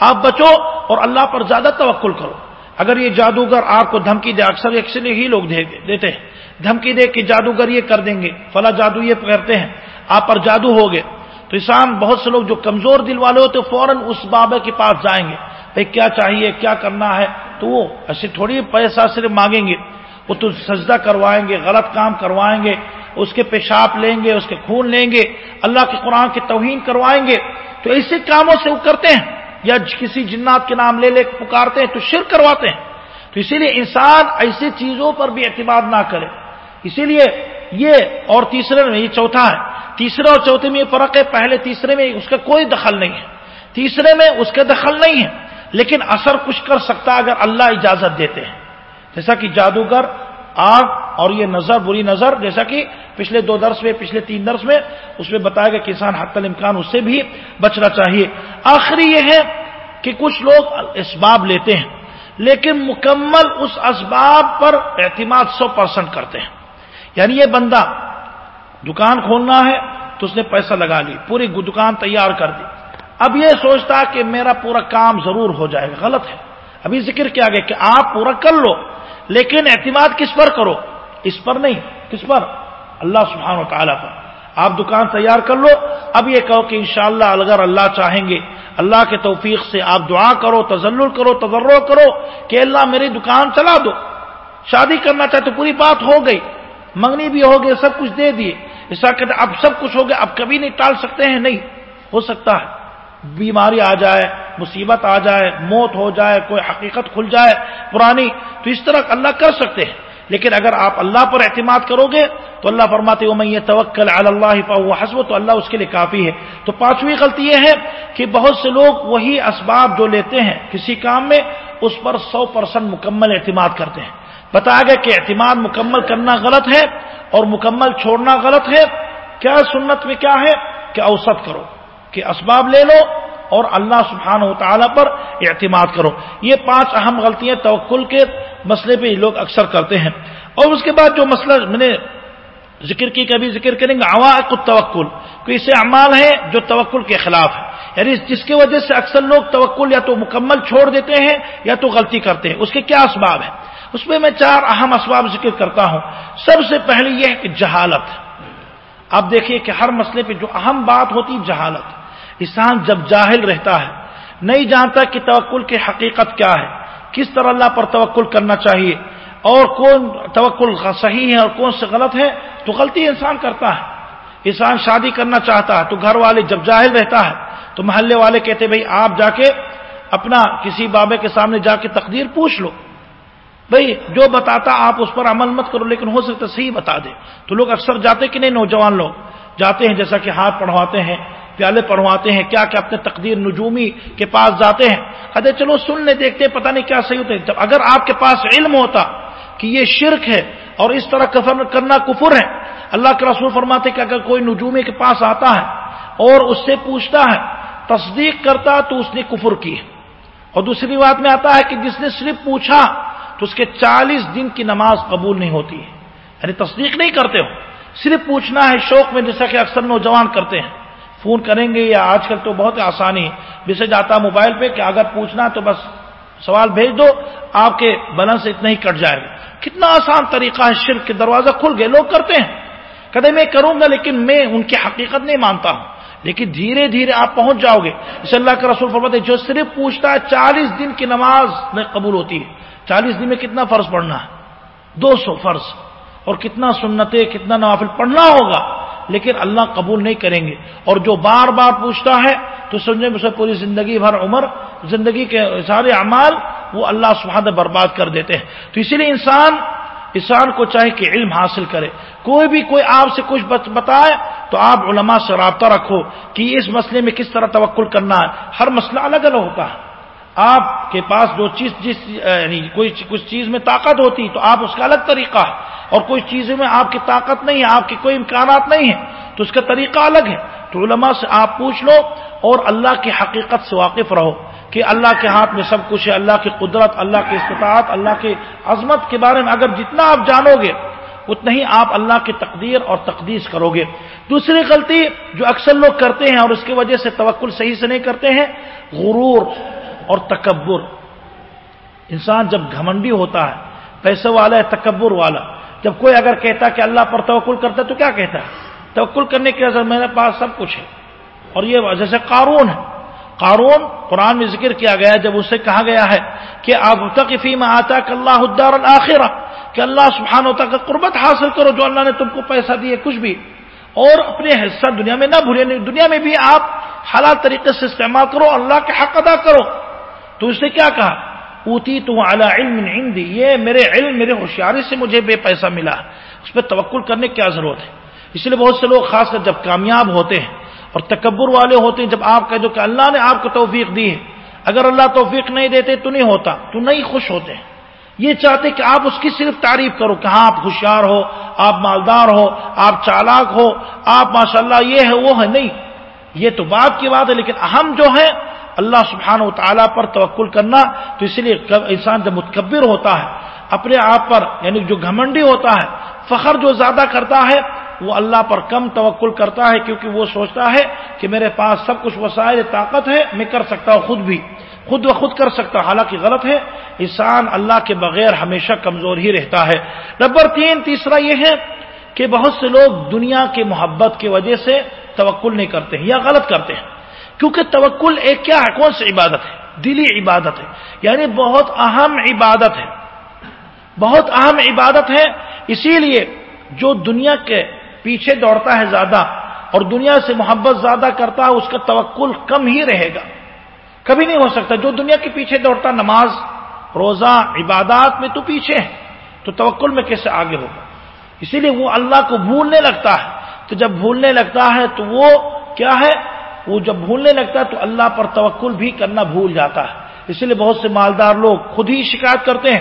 آپ بچو اور اللہ پر زیادہ توقل کرو۔ اگر یہ جادوگر آپ کو دھمکی دے، اکثر اکثر ہی لوگ دیتے ہیں۔ دھمکی دے کہ جادوگر یہ کر دیں گے فلا جادو یہ کرتے ہیں، آپ پر جادو ہو گئے۔ تو انسان بہت سے لوگ جو کمزور دل والے ہوتے فوراً اس بابے کے پاس جائیں گے۔ بھائی کیا چاہیے، کیا کرنا ہے؟ تو وہ ایسے تھوڑی پیسہ صرف مانگیں گے۔ وہ تو سجدہ کروائیں گے، غلط کام کروائیں گے، اس کے پیشاب لیں گے، اس کے خون لیں گے، اللہ کے قرآن کی توہین کروائیں گے۔ تو ایسے کاموں سے وہ کرتے ہیں، یا کسی جنات کے نام لے لے پکارتے ہیں، تو شر کرواتے ہیں۔ تو اسی لیے انسان ایسی چیزوں پر بھی اعتماد نہ کرے۔ اسی لیے یہ اور تیسرے میں، یہ چوتھا ہے۔ تیسرے اور چوتھے میں یہ فرق ہے، پہلے تیسرے میں اس کا کوئی دخل نہیں ہے۔ تیسرے میں اس کا دخل نہیں ہے، لیکن اثر کچھ کر سکتا اگر اللہ اجازت دیتے ہیں۔ جیسا کہ جادوگر، آگ اور یہ نظر، بری نظر، جیسا کہ پچھلے دو درس میں، پچھلے تین درس میں اس میں بتایا گیا کسان حت الامکان اس سے بھی بچنا چاہیے۔ آخری یہ ہے کہ کچھ لوگ اسباب لیتے ہیں، لیکن مکمل اس اسباب پر اعتماد سو پرسنٹ کرتے ہیں۔ یعنی یہ بندہ دکان کھولنا ہے تو اس نے پیسہ لگا لی، پوری دکان تیار کر دی۔ اب یہ سوچتا کہ میرا پورا کام ضرور ہو جائے گا، غلط ہے۔ ابھی ذکر کیا گیا کہ آپ پورا کر لو، لیکن اعتماد کس پر کرو؟ اس پر نہیں، کس پر؟ اللہ سبحانہ و تعالیٰ پر۔ آپ دکان تیار کر لو، اب یہ کہو کہ انشاءاللہ اگر اللہ چاہیں گے، اللہ کے توفیق سے آپ دعا کرو تزل کرو تجرو کرو کہ اللہ میری دکان چلا دو۔ شادی کرنا چاہے تو پوری بات ہو گئی، منگنی بھی ہو گئی، سب کچھ دے دیے۔ ایسا کہتے اب سب کچھ ہو گیا، اب کبھی نہیں ٹال سکتے ہیں، نہیں، ہو سکتا ہے۔ بیماری آ جائے مصیبت آ جائے، موت ہو جائے، کوئی حقیقت کھل جائے، پرانی، تو اس طرح اللہ کر سکتے ہیں۔ لیکن اگر آپ اللہ پر اعتماد کرو گے، تو اللہ فرماتے ہو میں یہ توکل اللہ پاؤ حسب تو اللہ اس کے لیے کافی ہے۔ تو پانچویں غلطی یہ ہے کہ بہت سے لوگ وہی اسباب جو لیتے ہیں کسی کام میں، اس پر سو پرسنٹ مکمل اعتماد کرتے ہیں۔ بتایا گیا کہ اعتماد مکمل کرنا غلط ہے اور مکمل چھوڑنا غلط ہے۔ کیا سنت میں کیا ہے؟ کہ اوسط کرو، کہ اسباب لے لو اور اللہ سبحانہ و تعالیٰ پر اعتماد کرو۔ یہ پانچ اہم غلطیاں توکل کے مسئلے پہ لوگ اکثر کرتے ہیں۔ اور اس کے بعد جو مسئلہ میں نے ذکر کی کبھی ذکر کریں گے عوائق التوکل کوئی اسے اعمال ہے جو توکل کے خلاف ہے یعنی جس کی وجہ سے اکثر لوگ توکل یا تو مکمل چھوڑ دیتے ہیں یا تو غلطی کرتے ہیں۔ اس کے کیا اسباب ہیں؟ اس میں میں چار اہم اسباب ذکر کرتا ہوں۔ سب سے پہلے یہ ہے کہ جہالت۔ آپ دیکھیے کہ ہر مسئلے پہ جو اہم بات ہوتی جہالت۔ انسان جب جاہل رہتا ہے، نہیں جانتا کہ توکل کی حقیقت کیا ہے، کس طرح اللہ پر توکل کرنا چاہیے، اور کون توکل صحیح ہے اور کون سے غلط ہے، تو غلطی انسان کرتا ہے۔ انسان شادی کرنا چاہتا ہے تو گھر والے جب جاہل رہتا ہے، تو محلے والے کہتے بھائی، آپ جا کے اپنا کسی بابے کے سامنے جا کے تقدیر پوچھ لو۔ بھائی، جو بتاتا آپ اس پر عمل مت کرو، لیکن ہو سکتا صحیح بتا دے۔ تو لوگ اکثر جاتے کہ نہیں، نوجوان لوگ جاتے ہیں، جیسا کہ ہاتھ پڑھواتے ہیں۔ پیالے پڑھواتے ہیں کیا کیا اپنے تقدیر نجومی کے پاس جاتے ہیں؟ کہتے چلو سن لے، دیکھتے پتہ نہیں کیا صحیح ہوتے جب اگر آپ کے پاس علم ہوتا کہ یہ شرک ہے اور اس طرح کفر کرنا کفر ہے، اللہ کے رسول فرماتے کہ اگر کوئی نجومی کے پاس آتا ہے اور اس سے پوچھتا ہے، تصدیق کرتا تو اس نے کفر کی۔ اور دوسری بات میں آتا ہے کہ جس نے صرف پوچھا تو اس کے چالیس دن کی نماز قبول نہیں ہوتی ہے۔ یعنی تصدیق نہیں کرتے ہو۔ صرف پوچھنا ہے، شوق میں، جیسا کہ اکثر نوجوان کرتے ہیں۔ فون کریں گے یا آج کل تو بہت آسانی میسج آتا موبائل پہ کہ اگر پوچھنا تو بس سوال بھیج دو، آپ کے بیلنس اتنا ہی کٹ جائے گا۔ کتنا آسان طریقہ ہے، شرک کے دروازہ کھل گئے، لوگ کرتے ہیں۔ کدے میں کروں گا لیکن میں ان کی حقیقت نہیں مانتا ہوں۔ لیکن دھیرے دھیرے آپ پہنچ جاؤ گے۔ اس اللہ کا رسول فرماتے جو صرف پوچھتا ہے، چالیس دن کی نماز میں قبول ہوتی ہے۔ چالیس دن میں کتنا فرض پڑھنا ہے؟ دو سو فرض۔ اور کتنا سنتیں، کتنا نوافل پڑھنا ہوگا؟ لیکن اللہ قبول نہیں کریں گے۔ اور جو بار بار پوچھتا ہے تو سمجھے اسے پوری زندگی بھر عمر، زندگی کے سارے اعمال وہ اللہ سبحانہ برباد کر دیتے ہیں۔ تو اسی لیے انسان انسان کو چاہے کہ علم حاصل کرے۔ کوئی بھی کوئی آپ سے کچھ بتائے تو آپ علماء سے رابطہ رکھو کہ اس مسئلے میں کس طرح توقل کرنا ہے۔ ہر مسئلہ الگ الگ ہوتا ہے۔ آپ کے پاس جو چیز، جس یعنی کوئی کچھ چیز میں طاقت ہوتی تو آپ اس کا الگ طریقہ ہے۔ اور کوئی چیزوں میں آپ کی طاقت نہیں ہے، آپ کے کوئی امکانات نہیں ہیں، تو اس کا طریقہ الگ ہے۔ تو علماء سے آپ پوچھ لو اور اللہ کی حقیقت سے واقف رہو کہ اللہ کے ہاتھ میں سب کچھ ہے، اللہ کی قدرت، اللہ کی استطاعت، اللہ کی عظمت کے بارے میں اگر جتنا آپ جانو گے، اتنا ہی آپ اللہ کی تقدیر اور تقدیس کرو گے۔ دوسری غلطی جو اکثر لوگ کرتے ہیں اور اس کی وجہ سے توکل صحیح سے نہیں کرتے ہیں، غرور۔ اور تکبر۔ انسان جب گھمنڈی ہوتا ہے، پیسے والا ہے، تکبر والا۔ جب کوئی اگر کہتا کہ اللہ پر توکل کرتا تو کیا کہتا ہے؟ توکل کرنے کی وجہ میرے پاس سب کچھ ہے۔ اور یہ جیسے قارون ہے۔ قارون قرآن میں ذکر کیا گیا جب اسے کہا گیا ہے کہ آپ تقفی میں آتا کہ اللہ الدار الآخرہ کہ اللہ سبحانہ و تعالیٰ قربت حاصل کرو، جو اللہ نے تم کو پیسہ دیے، کچھ بھی۔ اور اپنے حصہ دنیا میں نہ بھولے، دنیا میں بھی آپ حالات طریقے سے استعمال کرو، اللہ کے حق ادا کرو۔ تو اس نے کیا کہا؟ اوتی تو اعلیٰ علم ہندی یہ میرے علم، میرے ہوشیاری سے مجھے بے پیسہ ملا۔ اس پہ توکل کرنے کی کیا ضرورت ہے؟ اس لیے بہت سے لوگ خاص کر جب کامیاب ہوتے ہیں اور تکبر والے ہوتے ہیں، جب آپ کہہ دو کہ اللہ نے آپ کو توفیق دی ہے، اگر اللہ توفیق نہیں دیتے تو نہیں ہوتا، تو نہیں خوش ہوتے۔ یہ چاہتے کہ آپ اس کی صرف تعریف کرو کہ ہاں آپ ہوشیار ہو، آپ مالدار ہو، آپ چالاک ہو، آپ ماشاءاللہ یہ ہے، وہ ہے، نہیں۔ یہ تو بات کی بات ہے، لیکن اہم جو ہے اللہ سبحانہ و تعالیٰ پر توکل کرنا تو اس لیے انسان جب متکبر ہوتا ہے، اپنے آپ پر یعنی جو گھمنڈی ہوتا ہے، فخر جو زیادہ کرتا ہے، وہ اللہ پر کم توکل کرتا ہے کیونکہ وہ سوچتا ہے کہ میرے پاس سب کچھ وسائل طاقت ہے، میں کر سکتا ہوں خود بھی، خود و خود کر سکتا حالانکہ غلط ہے۔ انسان اللہ کے بغیر ہمیشہ کمزور ہی رہتا ہے۔ نمبر تین، تیسرا یہ ہے کہ بہت سے لوگ دنیا کے محبت کی وجہ سے توکل نہیں کرتے ہیں یا غلط کرتے ہیں۔ کیونکہ توکل ایک کیا ہے؟ کون سی عبادت ہے؟ دلی عبادت ہے۔ یعنی بہت اہم عبادت ہے۔ بہت اہم عبادت ہے۔ اسی لیے جو دنیا کے پیچھے دوڑتا ہے زیادہ اور دنیا سے محبت زیادہ کرتا ہے، اس کا توکل کم ہی رہے گا۔ کبھی نہیں ہو سکتا۔ جو دنیا کے پیچھے دوڑتا نماز، روزہ، عبادات میں تو پیچھے ہے۔ تو توکل میں کیسے آگے ہوگا؟ اسی لیے وہ اللہ کو بھولنے لگتا ہے۔ تو جب بھولنے لگتا ہے، تو وہ کیا ہے؟ وہ جب بھولنے لگتا ہے تو اللہ پر توکل بھی کرنا بھول جاتا ہے۔ اسی لیے بہت سے مالدار لوگ خود ہی شکایت کرتے ہیں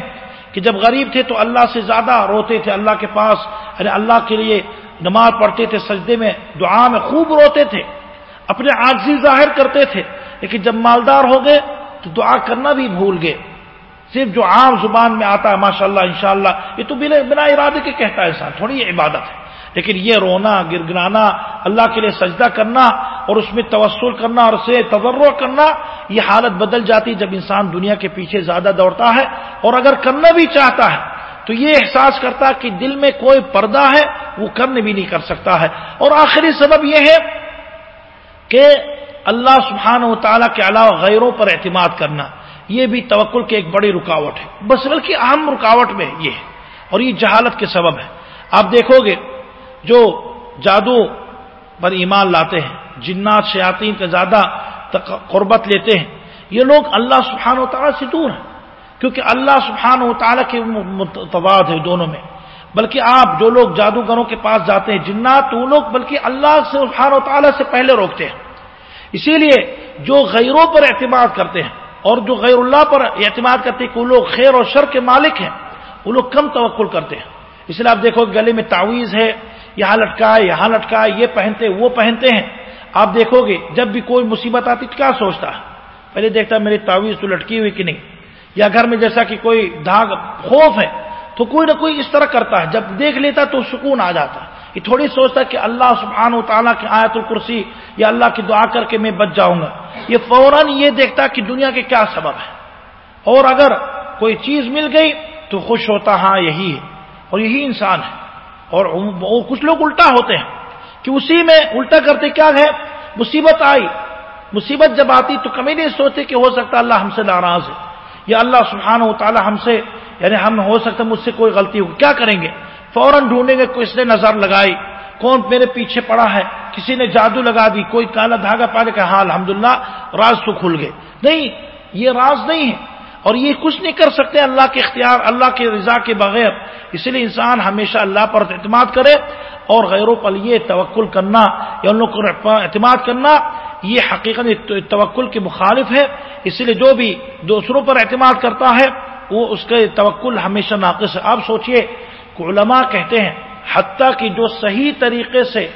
کہ جب غریب تھے تو اللہ سے زیادہ روتے تھے، اللہ کے پاس یعنی اللہ کے لیے نماز پڑھتے تھے، سجدے میں، دعا میں خوب روتے تھے، اپنے آجزی ظاہر کرتے تھے۔ لیکن جب مالدار ہو گئے تو دعا کرنا بھی بھول گئے۔ صرف جو عام زبان میں آتا ہے ماشاء اللہ ان شاء اللہ یہ تو بنا ارادے کے کہتا ہے انسان، تھوڑی یہ عبادت ہے۔ لیکن یہ رونا گرگرانا اللہ کے لیے سجدہ کرنا اور اس میں توسل کرنا اور اسے تجربہ کرنا، یہ حالت بدل جاتی جب انسان دنیا کے پیچھے زیادہ دوڑتا ہے اور اگر کرنا بھی چاہتا ہے تو یہ احساس کرتا کہ دل میں کوئی پردہ ہے، وہ کرنے بھی نہیں کر سکتا ہے۔ اور آخری سبب یہ ہے کہ اللہ سبحانہ و تعالیٰ کے علاوہ غیروں پر اعتماد کرنا، یہ بھی توکل کی ایک بڑی رکاوٹ ہے۔ بس بلکہ اہم رکاوٹ میں یہ ہے اور یہ جہالت کے سبب ہے۔ آپ دیکھو گے جو جادو پر ایمان لاتے ہیں، جنات، شیاطین کا زیادہ قربت لیتے ہیں۔ یہ لوگ اللہ سبحانہ و تعالیٰ سے دور ہیں، کیونکہ اللہ سبحانہ و تعالیٰ کے متباد ہے دونوں میں۔ بلکہ آپ جو لوگ جادوگروں کے پاس جاتے ہیں، جنات وہ لوگ بلکہ اللہ سے، سبحانہ و تعالیٰ سے پہلے روکتے ہیں۔ اسی لیے جو غیروں پر اعتماد کرتے ہیں اور جو غیر اللہ پر اعتماد کرتے ہیں، کہ وہ لوگ خیر اور شر کے مالک ہیں، وہ لوگ کم توقل کرتے ہیں۔ اس لیے آپ دیکھو گلے میں تعویذ ہے یہاں لٹکا ہے یہاں لٹکا ہے یہ پہنتے، وہ پہنتے ہیں۔ آپ دیکھو گے، جب بھی کوئی مصیبت آتی تو کیا سوچتا؟ ہے پہلے دیکھتا میری تعویذ تو لٹکی ہوئی کہ نہیں؟ یا گھر میں جیسا کہ کوئی دھاگ خوف ہے، تو کوئی نہ کوئی اس طرح کرتا ہے۔ جب دیکھ لیتا تو سکون آ جاتا۔ یہ تھوڑی سوچتا کہ اللہ سبحانہ و تعالیٰ کی آیت الکرسی یا اللہ کی دعا کر کے میں بچ جاؤں گا۔ یہ فوراً یہ دیکھتا کہ دنیا کے کیا سبب ہے۔ اور اگر کوئی چیز مل گئی تو خوش ہوتا ہاں یہی ہے۔ اور یہی انسان ہے۔ اور کچھ لوگ الٹا ہوتے ہیں کہ اسی میں الٹا کرتے کیا ہے؟ مصیبت آئی۔ مصیبت جب آتی تو کبھی نہیں سوچتے کہ ہو سکتا اللہ ہم سے ناراض ہے یا اللہ سبحانہ و تعالی ہم سے یعنی ہم ہو سکتا مجھ سے کوئی غلطی ہوگی کیا کریں گے؟ فوراً ڈھونڈیں گے کس نے نظر لگائی۔ کون میرے پیچھے پڑا ہے؟ کسی نے جادو لگا دی، کوئی کالا دھاگا پانے کا ہاں الحمد راز تو کھل گئے۔ نہیں، یہ راز نہیں ہے۔ اور یہ کچھ نہیں کر سکتے اللہ کے اختیار، اللہ کے رضا کے بغیر۔ اس لیے انسان ہمیشہ اللہ پر اعتماد کرے اور غیروں پر یہ توکل کرنا، یا ان لوگ کو اعتماد کرنا، یہ حقیقت توکل کے مخالف ہے۔ اس لیے جو بھی دوسروں پر اعتماد کرتا ہے، وہ اس کے توکل ہمیشہ ناقص ہے۔ آپ سوچئے کہ علماء کہتے ہیں، حتیٰ کہ جو صحیح طریقے سے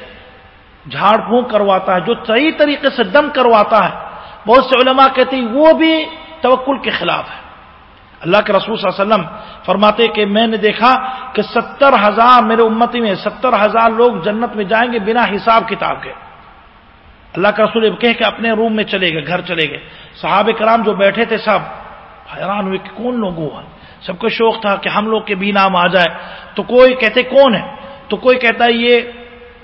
جھاڑ پھونک کرواتا ہے، جو صحیح طریقے سے دم کرواتا ہے، بہت سے علماء کہتے ہیں، وہ بھی توکل کے خلاف ہے۔ اللہ کے رسول صلی اللہ علیہ وسلم فرماتے کہ میں نے دیکھا کہ ستر ہزار میرے امتی میں ستر ہزار لوگ جنت میں جائیں گے بنا حساب کتاب کے۔ اللہ کا رسول کہہ کہ اپنے روم میں چلے گئے، گھر چلے گئے۔ صحابہ کرام جو بیٹھے تھے سب حیران ہوئے کہ کون لوگ وہ سب کو شوق تھا کہ ہم لوگ کے بھی نام آ جائے۔ تو کوئی کہتے کون ہے؟ تو کوئی کہتا ہے یہ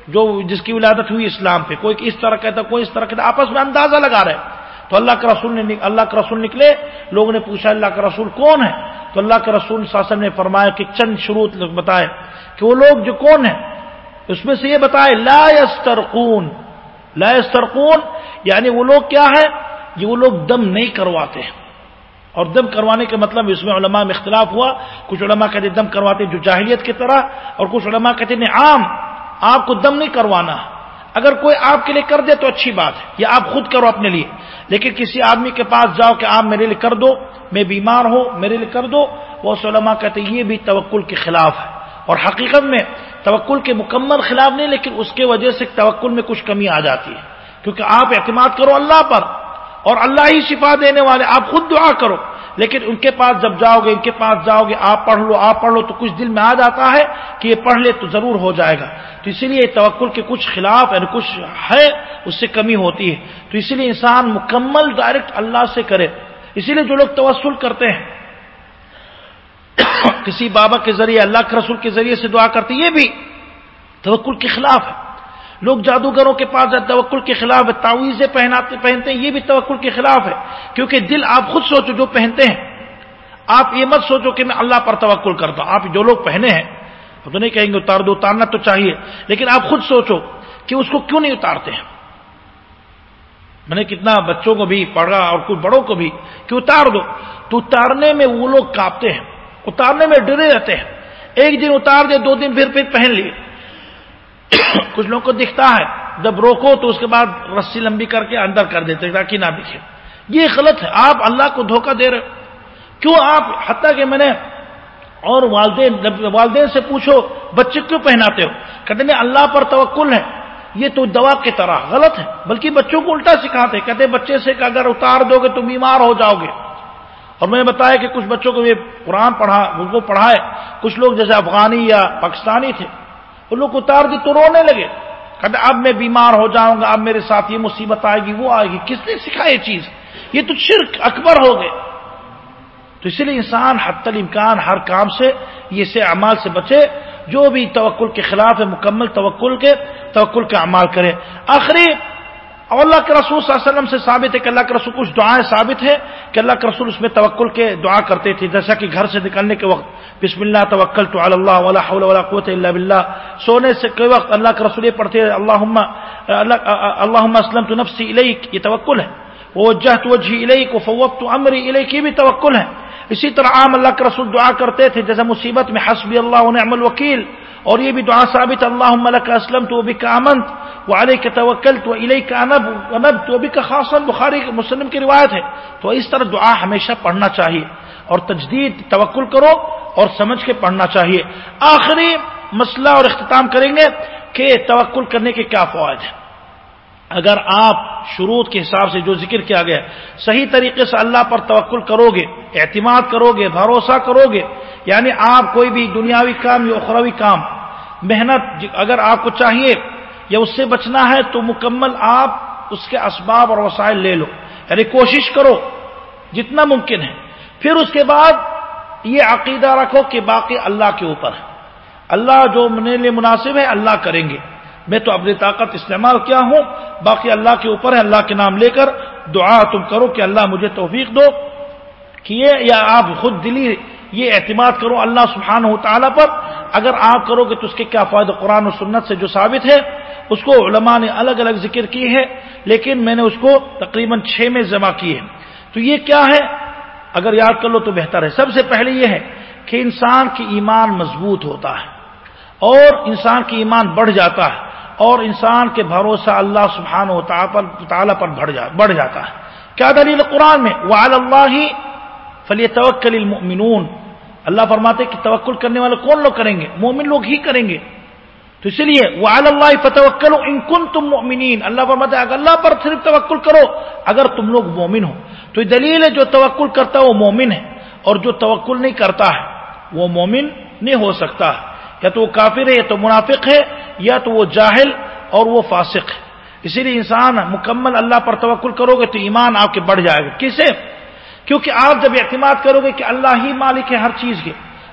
جو جس کی ولادت ہوئی اسلام پہ، کوئی اس طرح کہتا، کوئی اس طرح کہتا، آپس میں اندازہ لگا رہے۔ تو اللہ کے رسول نے اللہ کے رسول نکلے، لوگوں نے پوچھا اللہ کا رسول کون ہے تو اللہ کے رسول شاسن نے فرمایا کہ چند شروع بتائے کہ وہ لوگ جو کون ہیں؟ اس میں سے یہ بتائے، لا یسترقون لا یسترقون یعنی وہ لوگ کیا ہے یہ وہ لوگ دم نہیں کرواتے ہیں۔ اور دم کروانے کے مطلب اس میں علماء میں اختلاف ہوا۔ کچھ علماء کہتے دم کرواتے جو جاہلیت کی طرح، اور کچھ علماء کہتے ہیں عام، آپ کو دم نہیں کروانا۔ اگر کوئی آپ کے لیے کر دے تو اچھی بات ہے، یا آپ خود کرو اپنے لیے۔ لیکن کسی آدمی کے پاس جاؤ کہ آپ میرے لیے کر دو، میں بیمار ہوں، میرے لیے کر دو، وہ علماء کہتے یہ بھی توکل کے خلاف ہے۔ اور حقیقت میں توکل کے مکمل خلاف نہیں، لیکن اس کے وجہ سے توکل میں کچھ کمی آ جاتی ہے۔ کیونکہ آپ اعتماد کرو اللہ پر اور اللہ ہی شفا دینے والے، آپ خود دعا کرو۔ لیکن ان کے پاس جب جاؤ گے ان کے پاس جاؤ گے آپ پڑھ لو، آپ پڑھ لو، تو کچھ دل میں آ جاتا ہے کہ یہ پڑھ لے تو ضرور ہو جائے گا۔ تو اسی لیے توکل کے کچھ خلاف یعنی کچھ ہے، اس سے کمی ہوتی ہے۔ تو اسی لیے انسان مکمل ڈائریکٹ اللہ سے کرے۔ اسی لیے جو لوگ توسل کرتے ہیں، <coughs> کسی بابا کے ذریعے، اللہ کے رسول کے ذریعے سے دعا کرتے یہ بھی توکل کے خلاف ہے۔ لوگ جادوگروں کے پاس توکل کے خلاف ہے، تعویذیں پہناتے پہنتے ہیں، یہ بھی توکل کے خلاف ہے۔ کیونکہ دل آپ خود سوچو جو پہنتے ہیں۔ آپ یہ مت سوچو کہ میں اللہ پر توکل کرتا ہوں۔ آپ جو لوگ پہنے ہیں، وہ تو نہیں کہیں گے اتار دو، اتارنا تو چاہیے۔ لیکن آپ خود سوچو کہ اس کو کیوں نہیں اتارتے ہیں؟ میں نے کتنا بچوں کو بھی پڑھا اور کچھ بڑوں کو بھی کہ اتار دو۔ تو اتارنے میں وہ لوگ کاپتے ہیں۔ اتارنے میں ڈرے رہتے ہیں۔ ایک دن اتار دے، دو دن پھر پھر پہن لیے۔ کچھ لوگوں کو دکھتا ہے، جب روکو تو اس کے بعد رسی لمبی کر کے اندر کر دیتے تاکہ نہ دکھے یہ غلط ہے، آپ اللہ کو دھوکہ دے رہے کیوں آپ، حتیٰ کہ میں نے اور والدین والدین سے پوچھو، بچے کیوں پہناتے ہو؟ کہتے ہیں اللہ پر توکل ہے۔ یہ تو دوا کی طرح غلط ہے، بلکہ بچوں کو الٹا سکھاتے کہتے بچے سے کہ اگر اتار دو گے تو بیمار ہو جاؤ گے۔ اور میں نے بتایا کہ کچھ بچوں کو یہ قرآن پڑھا ان کو پڑھائے۔ کچھ لوگ جیسے افغانی یا پاکستانی تھے وہ لوگ اتار دی تو رونے لگے۔ کہتے اب میں بیمار ہو جاؤں گا، اب میرے ساتھ یہ مصیبت آئے گی، وہ آئے گی۔ کس نے سکھائی چیز؟ یہ تو شرک، اکبر ہو گئے۔ تو اسی لیے انسان حت الامکان ہر کام سے، یہ سے اعمال سے بچے۔ جو بھی توکل کے خلاف ہے، مکمل توکل کے توکل کے اعمال کرے۔ آخری اور اللہ کے رسول صلی اللہ علیہ وسلم سے ثابت ہے کہ اللہ کے رسول کچھ دعائیں ثابت ہے کہ اللہ کے رسول اس میں توکل کے دعا کرتے تھے، جیسا کہ گھر سے نکلنے کے وقت بسم اللہ توکل تو اللہ ولا حول ولا قوت الا باللہ، سونے سے کوئی وقت اللہ کے رسول یہ پڑھتے ہیں اللہم اللہم اسلم تو نفسی الیک، یہ توکل ہے۔ وجہت وجہی الیک وفوضت امری الیک، یہ بھی توکل ہے۔ اسی طرح عام اللہ کے رسول دعا کرتے تھے، جیسے مصیبت میں حسبی اللہ نعم الوکیل، اور یہ بھی دعا ثابت، اللہم لک اسلم تو بک امنت وعلیک توکلت والیک انب ونبت وبک خاصا، بخاری مسلم کی روایت ہے۔ تو اس طرح دعا ہمیشہ پڑھنا چاہیے، اور تجدید، توکل کرو اور سمجھ کے پڑھنا چاہیے۔ آخری مسئلہ اور اختتام کریں گے کہ توکل کرنے کے کیا فوائد ہیں۔ اگر آپ شروع کے حساب سے جو ذکر کیا گیا، صحیح طریقے سے اللہ پر توکل کرو گے اعتماد کرو گے بھروسہ کرو گے یعنی آپ کوئی بھی دنیاوی کام یا اخروی کام، محنت اگر آپ کو چاہیے یا اس سے بچنا ہے تو مکمل آپ اس کے اسباب اور وسائل لے لو۔ یعنی کوشش کرو، جتنا ممکن ہے۔ پھر اس کے بعد یہ عقیدہ رکھو کہ باقی اللہ کے اوپر ہے۔ اللہ جو میرے لیے مناسب ہے، اللہ کریں گے۔ میں تو اپنی طاقت استعمال کیا ہوں، باقی اللہ کے اوپر ہے، اللہ کے نام لے کر دعا تم کرو کہ اللہ مجھے توفیق دو کیے یا آپ خود دلی یہ اعتماد کرو اللہ سبحانہ و تعالیٰ پر۔ اگر آپ کرو گے تو اس کے کیا فائدہ؟ قرآن و سنت سے جو ثابت ہے، اس کو علماء نے الگ الگ ذکر کی ہے لیکن میں نے اس کو تقریباً چھ میں جمع کی ہے تو یہ کیا ہے؟ اگر یاد کر لو تو بہتر ہے۔ سب سے پہلے یہ ہے کہ انسان کی ایمان مضبوط ہوتا ہے اور انسان کی ایمان بڑھ جاتا ہے۔ اور انسان کے بھروسہ اللہ سبحانہ و تعالیٰ پر بڑھ جاتا ہے۔ کیا دلیل قرآن میں؟ وہ اللہ فلی توکل المؤمنون۔ اللہ فرماتے کہ توکل کرنے والے کون لوگ کریں گے؟ مومن لوگ ہی کریں گے۔ تو اس لیے وہ اللہ فتوکل ان کن تم مومنین اللہ فرماتے اگر اللہ پر صرف توکل کرو، اگر تم لوگ مومن ہو۔ تو یہ دلیل ہے جو توکل کرتا ہے وہ مومن ہے، اور جو توکل نہیں کرتا ہے وہ مومن نہیں ہو سکتا۔ ہے یا تو وہ کافر ہے، یا تو منافق ہے، یا تو وہ جاہل اور وہ فاسق ہے۔ اسی لیے انسان مکمل اللہ پر توکل کرو گے تو ایمان آپ کے بڑھ جائے گا۔ کسے کیونکہ آپ جب اعتماد کرو گے کہ اللہ ہی مالک ہے ہر چیز کے،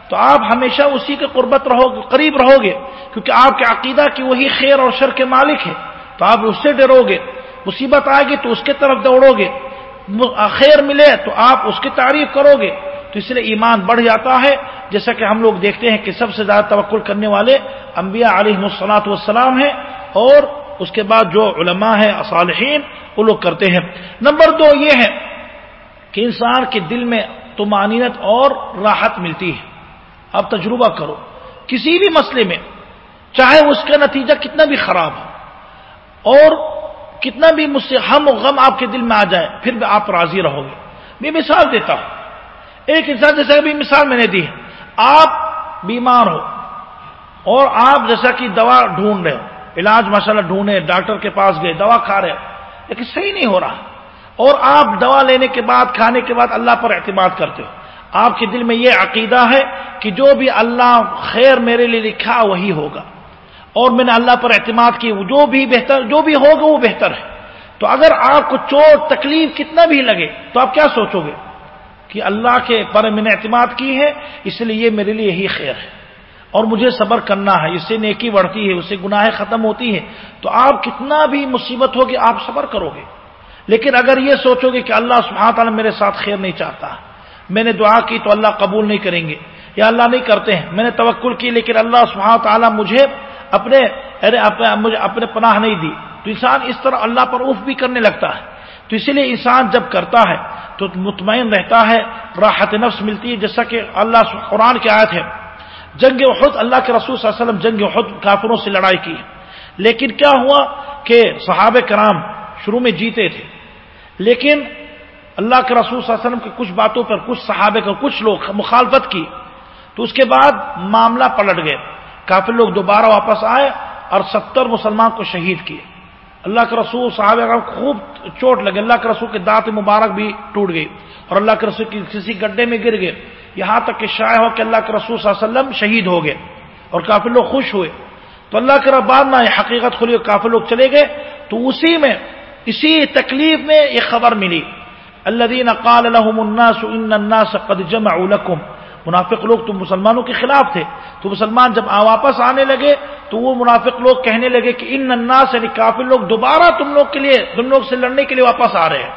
تو آپ ہمیشہ اسی کے قربت رہو گے، قریب رہو گے۔ کیونکہ آپ کے عقیدہ کی وہی خیر اور شر کے مالک ہے تو آپ اس سے ڈرو گے، مصیبت آئے گی تو اس کے طرف دوڑو گے۔ خیر ملے تو آپ اس کی تعریف کرو گے۔ تو اس لیے ایمان بڑھ جاتا ہے، جیسا کہ ہم لوگ دیکھتے ہیں کہ سب سے زیادہ توقل کرنے والے انبیاء علیہ مسلاط والسلام ہیں، اور اس کے بعد جو علماء ہیں، صالحین، وہ لوگ کرتے ہیں۔ نمبر دو یہ ہے کہ انسان کے دل میں تمانینت اور راحت ملتی ہے۔ اب تجربہ کرو، کسی بھی مسئلے میں، چاہے اس کا نتیجہ کتنا بھی خراب ہو، اور کتنا بھی مجھ سے ہم و غم آپ کے دل میں آ جائے، پھر بھی آپ راضی رہو گے۔ میں مثال دیتا ہوں۔ ایک انسان جیسا بھی مثال میں نے دی آپ بیمار ہو اور آپ جیسا کہ دوا ڈھونڈ رہے ہو، علاج مسئلہ ڈھونڈے، ڈاکٹر کے پاس گئے، دوا کھا رہے ہو، لیکن صحیح نہیں ہو رہا۔ اور آپ دوا لینے کے بعد، کھانے کے بعد اللہ پر اعتماد کرتے ہو۔ آپ کے دل میں یہ عقیدہ ہے کہ جو بھی اللہ خیر میرے لیے لکھا وہی ہوگا۔ اور میں نے اللہ پر اعتماد کی جو بھی بہتر، جو بھی ہوگا وہ بہتر ہے۔ تو اگر آپ کو چوٹ تکلیف کتنا بھی لگے، تو آپ کیا سوچو گے؟ کہ اللہ کے پر میں نے اعتماد کی ہے، اس لیے یہ میرے لیے یہی خیر ہے۔ اور مجھے صبر کرنا ہے، اس سے نیکی بڑھتی ہے، اس سے گناہیں ختم ہوتی ہے تو آپ کتنا بھی مصیبت ہوگی آپ صبر کرو گے۔ لیکن اگر یہ سوچو گے کہ اللہ سبحانہ تعالیٰ میرے ساتھ خیر نہیں چاہتا، میں نے دعا کی تو اللہ قبول نہیں کریں گے۔ یا اللہ نہیں کرتے ہیں، میں نے توکل کی لیکن اللہ سبحانہ تعالیٰ مجھے اپنے مجھے اپنے پناہ نہیں دی۔ تو انسان اس طرح اللہ پر اف بھی کرنے لگتا ہے۔ تو اسی لیے انسان جب کرتا ہے تو مطمئن رہتا ہے، راحت نفس ملتی ہے، جیسا کہ اللہ قرآن کی آیت ہے۔ جنگ وحد اللہ کے رسول صلی اللہ علیہ وسلم جنگ وحد کافروں سے لڑائی کی۔ لیکن کیا ہوا کہ صحابہ کرام شروع میں جیتے تھے۔ لیکن اللہ کے رسول صلی اللہ علیہ وسلم کی کچھ باتوں پر کچھ صحابے کا کچھ لوگ مخالفت کی۔ تو اس کے بعد معاملہ پلٹ گئے۔ کافی لوگ دوبارہ واپس آئے اور ستر مسلمان کو شہید کیے۔ اللہ کے رسول صحابہ خوب چوٹ لگے اللہ کے رسول کے دانت مبارک بھی ٹوٹ گئی اور اللہ کے رسول کی کسی گڈھے میں گر گئے۔ یہاں تک کہ شائع ہو کہ اللہ کے رسول صلی اللہ علیہ وسلم شہید ہو گئے اور کافی لوگ خوش ہوئے۔ تو اللہ کے بعد نہ حقیقت کھلی کافی لوگ چلے گئے۔ تو اسی میں، اسی تکلیف میں یہ خبر ملی۔ اللہ قال الناس ان الناس قد جمعوا لكم منافق لوگ تو مسلمانوں کے خلاف تھے۔ تو مسلمان جب واپس آنے لگے، تو وہ منافق لوگ کہنے لگے کہ ان الناس یعنی کافی لوگ دوبارہ تم لوگ کے لیے، تم لوگ سے لڑنے کے لیے واپس آ رہے ہیں۔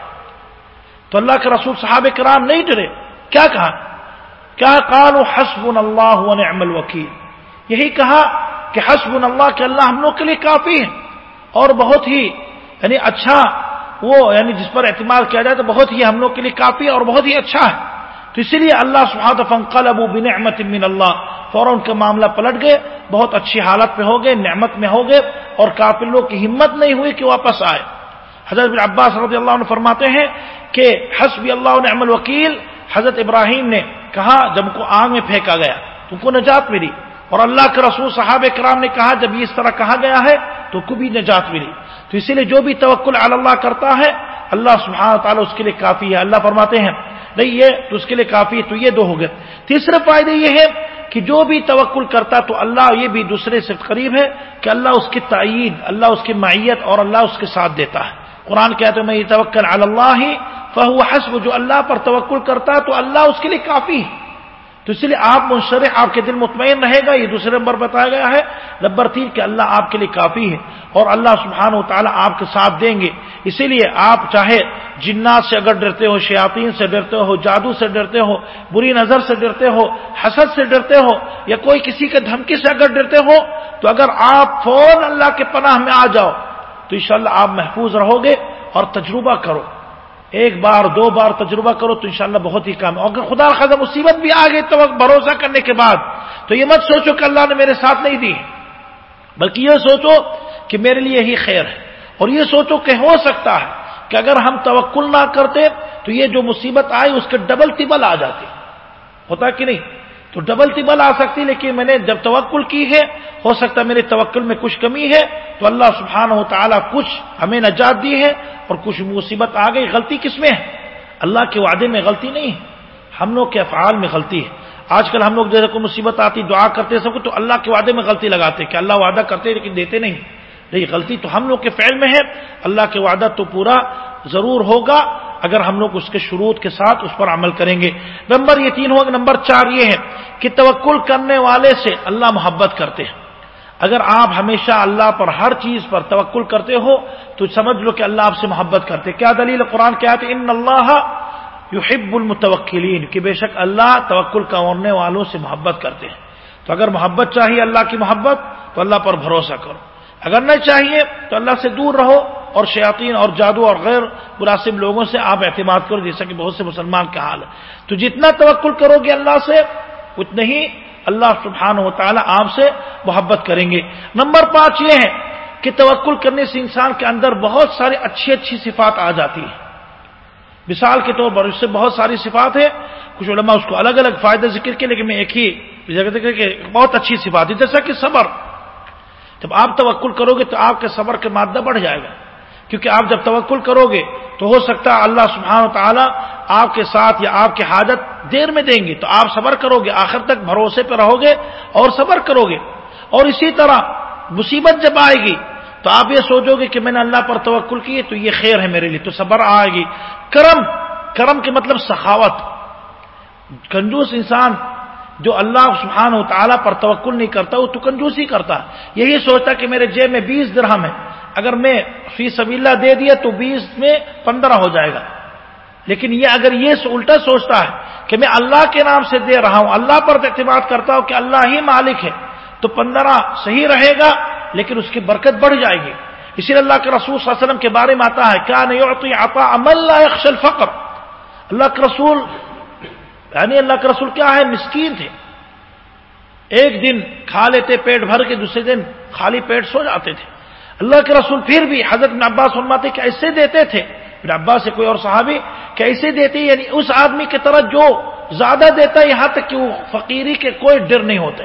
تو اللہ کے رسول صحاب کرام نہیں ڈرے۔ کیا کہا؟ کیا قال حسب اللہ ونعم الوکیل۔ یہی کہا کہ حسب اللہ کہ اللہ ہم لوگ کے لیے کافی ہے اور بہت ہی یعنی اچھا وہ یعنی جس پر اعتماد کیا جائے تو بہت ہی ہم لوگ کے لیے کافی اور بہت ہی اچھا ہے۔ تو اسی لیے اللہ سبحانہ فنقل ابو بن احمد من اللہ، فوراً کا معاملہ پلٹ گئے، بہت اچھی حالت میں ہو گئے، نعمت میں ہو گئے، اور کافی لوگ کی ہمت نہیں ہوئی کہ واپس آئے۔ حضرت بن عباس رضی اللہ عنہ فرماتے ہیں کہ حسب اللہ نعم الوکیل، حضرت ابراہیم نے کہا، جب کو آگ میں پھینکا گیا تم کو نجات ملی۔ اور اللہ کے رسول صحابہ کرام نے کہا، جب یہ اس طرح کہا گیا ہے، تو کو بھی نجات ملی۔ تو اسی لیے جو بھی توکل اللہ کرتا ہے، اللہ سبحانہ تعالیٰ اس کے لیے کافی ہے۔ اللہ فرماتے ہیں نہیں یہ تو اس کے لیے کافی ہے، تو یہ دو ہو گئے۔ تیسرے فائدے یہ ہے کہ جو بھی توکل کرتا تو اللہ یہ بھی دوسرے سے قریب ہے کہ اللہ اس کی تائید، اللہ اس کی معیت اور اللہ اس کے ساتھ دیتا ہے۔ قرآن کہتے میں یہ توکل اللہ ہی فہو حسب، جو اللہ پر توکل کرتا ہے تو اللہ اس کے لیے کافی ہے۔ تو اس لیے آپ منشرح آپ کے دل مطمئن رہے گا، یہ دوسرے نمبر بتایا گیا ہے۔ نمبر تین کہ اللہ آپ کے لیے کافی ہے اور اللہ سبحانہ و تعالیٰ آپ کے ساتھ دیں گے۔ اسی لیے آپ چاہے جنات سے اگر ڈرتے ہو، شیاطین سے ڈرتے ہو، جادو سے ڈرتے ہو، بری نظر سے ڈرتے ہو، حسد سے ڈرتے ہو، یا کوئی کسی کے دھمکی سے اگر ڈرتے ہو، تو اگر آپ فون اللہ کے پناہ میں آ جاؤ، تو انشاءاللہ آپ محفوظ رہو گے اور تجربہ کرو۔ ایک بار دو بار تجربہ کرو تو انشاءاللہ بہت ہی کام ہے۔ اگر خدا خدا مصیبت بھی آ گئی تو بھروسہ کرنے کے بعد تو یہ مت سوچو کہ اللہ نے میرے ساتھ نہیں دی۔ بلکہ یہ سوچو کہ میرے لیے ہی خیر ہے۔ اور یہ سوچو کہ ہو سکتا ہے کہ اگر ہم توکل نہ کرتے تو یہ جو مصیبت آئی اس کے ڈبل ٹبل آ جاتی ہوتا کہ نہیں؟ تو ڈبل ٹبل آ سکتی، لیکن میں نے جب توکل کی ہے، ہو سکتا ہے میرے توکل میں کچھ کمی ہے، تو اللہ سبحانہ و تعالیٰ کچھ ہمیں نجات دی ہے اور کچھ مصیبت آ گئی، غلطی کس میں ہے؟ اللہ کے وعدے میں غلطی نہیں ہے۔ ہم لوگ کے افعال میں غلطی ہے۔ آج کل ہم لوگ جیسے کوئی مصیبت آتی، دعا کرتے سب کو، تو اللہ کے وعدے میں غلطی لگاتے کہ اللہ وعدہ کرتے لیکن دیتے نہیں۔ نہیں، غلطی تو ہم لوگ کے فعل میں ہے۔ اللہ کے وعدہ تو پورا ضرور ہوگا۔ اگر ہم لوگ اس کے شروع کے ساتھ اس پر عمل کریں گے۔ نمبر یہ تین ہوگا نمبر چار یہ ہے کہ توکل کرنے والے سے اللہ محبت کرتے ہیں۔ اگر آپ ہمیشہ اللہ پر ہر چیز پر توکل کرتے ہو، تو سمجھ لو کہ اللہ آپ سے محبت کرتے۔ کیا دلیل قرآن کیا تھے ان اللہ یحب المتوکلین، کہ بے شک اللہ توکل کرنے والوں سے محبت کرتے ہیں۔ تو اگر محبت چاہیے اللہ کی محبت، تو اللہ پر بھروسہ کرو۔ اگر نہیں چاہیے تو اللہ سے دور رہو اور شیاطین اور جادو اور غیر مناسب لوگوں سے آپ اعتماد کرو، جیسا کہ بہت سے مسلمان کا حال ہے۔ تو جتنا توکل کرو گے اللہ سے، اتنا ہی اللہ سبحانہ و تعالیٰ آپ سے محبت کریں گے۔ نمبر پانچ یہ ہے کہ توکل کرنے سے انسان کے اندر بہت ساری اچھی اچھی صفات آ جاتی ہیں۔ مثال کے طور پر اس سے بہت ساری صفات ہے کچھ علماء اس کو الگ الگ فائدہ ذکر کے لیکن میں ایک ہی جگہ ذکر کہ بہت اچھی صفات ہے جیسا کہ صبر جب آپ توکل کرو گے تو آپ کے صبر کے مادہ بڑھ جائے گا۔ کیونکہ آپ جب توکل کرو گے تو ہو سکتا ہے اللہ سبحانہ و تعالیٰ آپ کے ساتھ یا آپ کی حاجت دیر میں دیں گے۔ تو آپ صبر کرو گے، آخر تک بھروسے پہ رہو گے اور صبر کرو گے۔ اور اسی طرح مصیبت جب آئے گی تو آپ یہ سوچو گے کہ میں نے اللہ پر توکل کی تو یہ خیر ہے میرے لیے۔ تو صبر آئے گی۔ کرم کرم کے مطلب سخاوت۔ کنجوس انسان جو اللہ سبحانہ و تعالیٰ پر توکل نہیں کرتا، وہ تو کنجوسی کرتا یہی سوچتا کہ میرے جیب میں بیس درہم ہے۔ اگر میں فی سبھی اللہ دے دیا تو بیس میں پندرہ ہو جائے گا۔ لیکن یہ اگر یہ الٹا سوچتا ہے کہ میں اللہ کے نام سے دے رہا ہوں، اللہ پر اعتماد کرتا ہوں کہ اللہ ہی مالک ہے، تو پندرہ صحیح رہے گا، لیکن اس کی برکت بڑھ جائے گی۔ اسی لیے اللہ کے رسول صلی اللہ علیہ وسلم کے بارے میں آتا ہے کیا نہیں ہوتی آتا عمل فقر اللہ کے رسول یعنی اللہ کے رسول کیا ہے؟ مسکین تھے۔ ایک دن کھا لیتے، پیٹ بھر کے دوسرے دن خالی پیٹ سو جاتے تھے۔ اللہ کے رسول پھر بھی حضرت میں عباس فرماتے کہ ایسے دیتے تھے۔ پھر عباس سے کوئی اور صحابی کیسے دیتے یعنی اس آدمی کی طرح جو زیادہ دیتا ہے یہاں تک کہ وہ فقیری کے کوئی ڈر نہیں ہوتے۔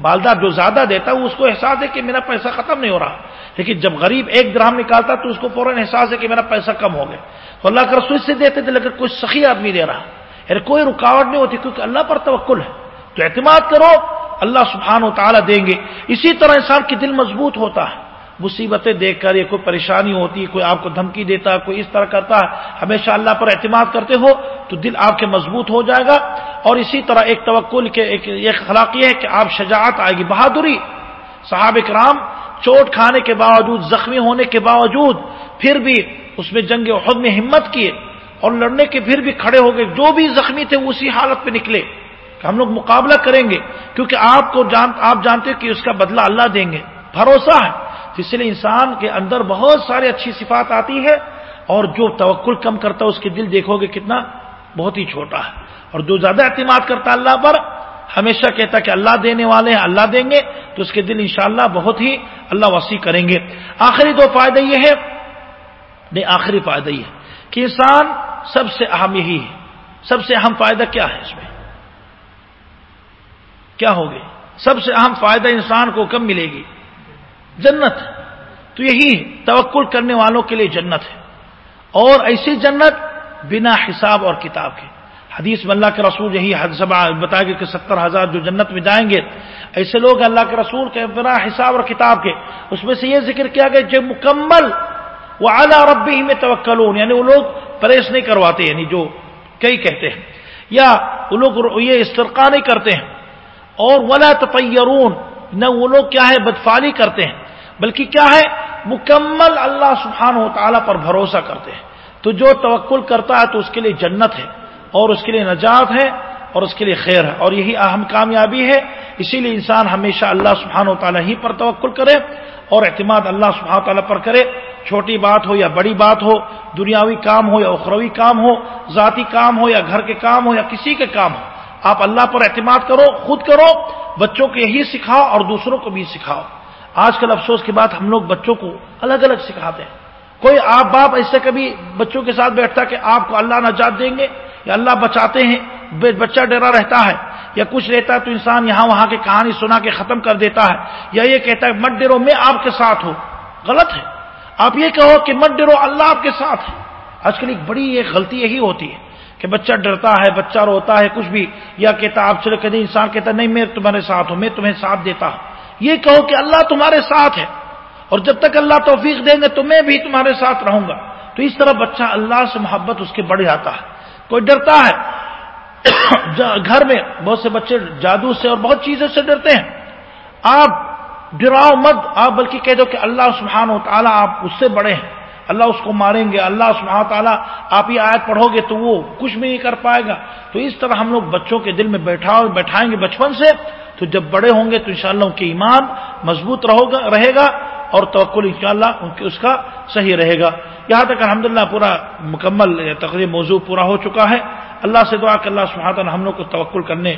بالدار جو زیادہ دیتا ہے اس کو احساس ہے کہ میرا پیسہ ختم نہیں ہو رہا۔ لیکن جب غریب ایک درہم نکالتا تو اس کو فوراً احساس ہے کہ میرا پیسہ کم ہو گیا۔ تو اللہ کے رسول سے دیتے تھے، لیکن کوئی سخی آدمی دے رہا۔ یعنی کوئی رکاوٹ نہیں ہوتی کیونکہ اللہ پر توکل ہے۔ تو اعتماد کرو، اللہ سبحانہ و تعالیٰ دیں گے۔ اسی طرح انسان کی دل مضبوط ہوتا ہے۔ مصیبتیں دیکھ کر یا کوئی پریشانی ہوتی، کوئی آپ کو دھمکی دیتا ہے کوئی اس طرح کرتا ہے، ہمیشہ اللہ پر اعتماد کرتے ہو تو دل آپ کے مضبوط ہو جائے گا۔ اور اسی طرح ایک توکل کے ایک خلاقی ہے کہ آپ شجاعت آئے گی۔ بہادری، صحابہ کرام چوٹ کھانے کے باوجود، زخمی ہونے کے باوجود پھر بھی اس میں جنگ عہد میں ہمت کیے۔ اور لڑنے کے پھر بھی کھڑے ہو گئے۔ جو بھی زخمی تھے اسی حالت پہ نکلے کہ ہم لوگ مقابلہ کریں گے، کیونکہ آپ کو جان، آپ جانتے کہ اس کا بدلہ اللہ دیں گے۔ بھروسہ ہے۔ اس لیے انسان کے اندر بہت سارے اچھی صفات آتی ہے اور جو توکل کم کرتا ہے، اس کے دل دیکھو گے کتنا بہت ہی چھوٹا ہے۔ اور جو زیادہ اعتماد کرتا اللہ پر، ہمیشہ کہتا کہ اللہ دینے والے ہیں، اللہ دیں گے۔ تو اس کے دل انشاءاللہ بہت ہی اللہ وسیع کریں گے۔ آخری دو فائدہ یہ ہے نہیں، آخری فائدہ یہ ہے کہ انسان سب سے اہم یہی ہے۔ سب سے اہم فائدہ کیا ہے اس میں؟ کیا ہوگی؟ سب سے اہم فائدہ انسان کو کم ملے گی؟ جنت۔ تو یہی توکل کرنے والوں کے لیے جنت ہے۔ اور ایسی جنت بنا حساب اور کتاب کے۔ حدیث میں اللہ کے رسول یہی بتایا گیا کہ ستر ہزار جو جنت میں جائیں گے، ایسے لوگ اللہ کے رسول کے بنا حساب اور کتاب کے۔ اس میں سے یہ ذکر کیا گیا جو مکمل وہ اعلیٰ ربی میں توکل یعنی وہ لوگ پریش نہیں کرواتے یعنی جو کئی کہتے ہیں۔ یا وہ لوگ یہ استرقا نہیں کرتے ہیں۔ اور ولا تطیرون نہ وہ لوگ کیا ہے بدفالی کرتے ہیں۔ بلکہ کیا ہے، مکمل اللہ سبحانہ و تعالیٰ پر بھروسہ کرتے ہیں۔ تو جو توکل کرتا ہے تو اس کے لیے جنت ہے، اور اس کے لیے نجات ہے، اور اس کے لیے خیر ہے۔ اور یہی اہم کامیابی ہے۔ اسی لیے انسان ہمیشہ اللہ سبحانہ و تعالیٰ ہی پر توکل کرے، اور اعتماد اللہ سبحانہ و تعالیٰ پر کرے۔ چھوٹی بات ہو یا بڑی بات ہو، دنیاوی کام ہو یا اخروی کام ہو، ذاتی کام ہو یا گھر کے کام ہو یا کسی کے کام ہو، آپ اللہ پر اعتماد کرو، خود کرو، بچوں کو یہی سکھاؤ اور دوسروں کو بھی سکھاؤ۔ آج کل افسوس کی بات، ہم لوگ بچوں کو الگ الگ سکھاتے ہیں۔ کوئی آپ باپ ایسے کبھی بچوں کے ساتھ بیٹھتا کہ آپ کو اللہ نجات دیں گے یا اللہ بچاتے ہیں بچہ ڈرا رہتا ہے یا کچھ رہتا ہے تو انسان یہاں وہاں کی کہانی سنا کے ختم کر دیتا ہے یا یہ کہتا ہے، مت ڈرو، میں آپ کے ساتھ ہوں۔ غلط ہے۔ آپ یہ کہو کہ مت ڈرو، اللہ آپ کے ساتھ ہے۔ آج کل ایک بڑی ایک غلطی یہی ہوتی ہے کہ بچہ ڈرتا ہے، بچہ روتا ہے، کچھ بھی، یا کہتا آپ چلے کہتے انسان کہتا نہیں، میں تمہارے ساتھ ہوں، میں تمہیں ساتھ دیتا ہوں۔ یہ کہو کہ اللہ تمہارے ساتھ ہے۔ اور جب تک اللہ توفیق دیں گے تو میں بھی تمہارے ساتھ رہوں گا۔ تو اس طرح بچہ اللہ سے محبت اس کے بڑھ جاتا ہے۔ کوئی ڈرتا ہے <coughs> گھر میں بہت سے بچے جادو سے اور بہت چیزوں سے ڈرتے ہیں۔ آپ ڈراؤ مت آپ بلکہ کہہ دو کہ اللہ سبحانہ و تعالیٰ آپ اس سے بڑے ہیں۔ اللہ اس کو ماریں گے، اللہ سبحانہ و تعالیٰ آپ یہ آیت پڑھو گے تو وہ کچھ بھی نہیں کر پائے گا۔ تو اس طرح ہم لوگ بچوں کے دل میں بیٹھا بیٹھائیں گے بچپن سے۔ تو جب بڑے ہوں گے تو انشاءاللہ ان کے ایمان مضبوط رہے گا اور توکل انشاءاللہ ان کے اس کا صحیح رہے گا۔ یہاں تک الحمدللہ پورا مکمل تقریب موضوع پورا ہو چکا ہے۔ اللہ سے دعا کہ اللہ سبحانہ ہم لوگ کو توکل کرنے،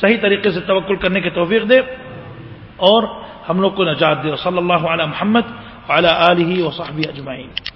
صحیح طریقے سے توکل کرنے کی توفیق دے اور ہم لوگ کو نجات دے۔ صلی اللہ علیہ محمد علیہ علیہ و اجمعین۔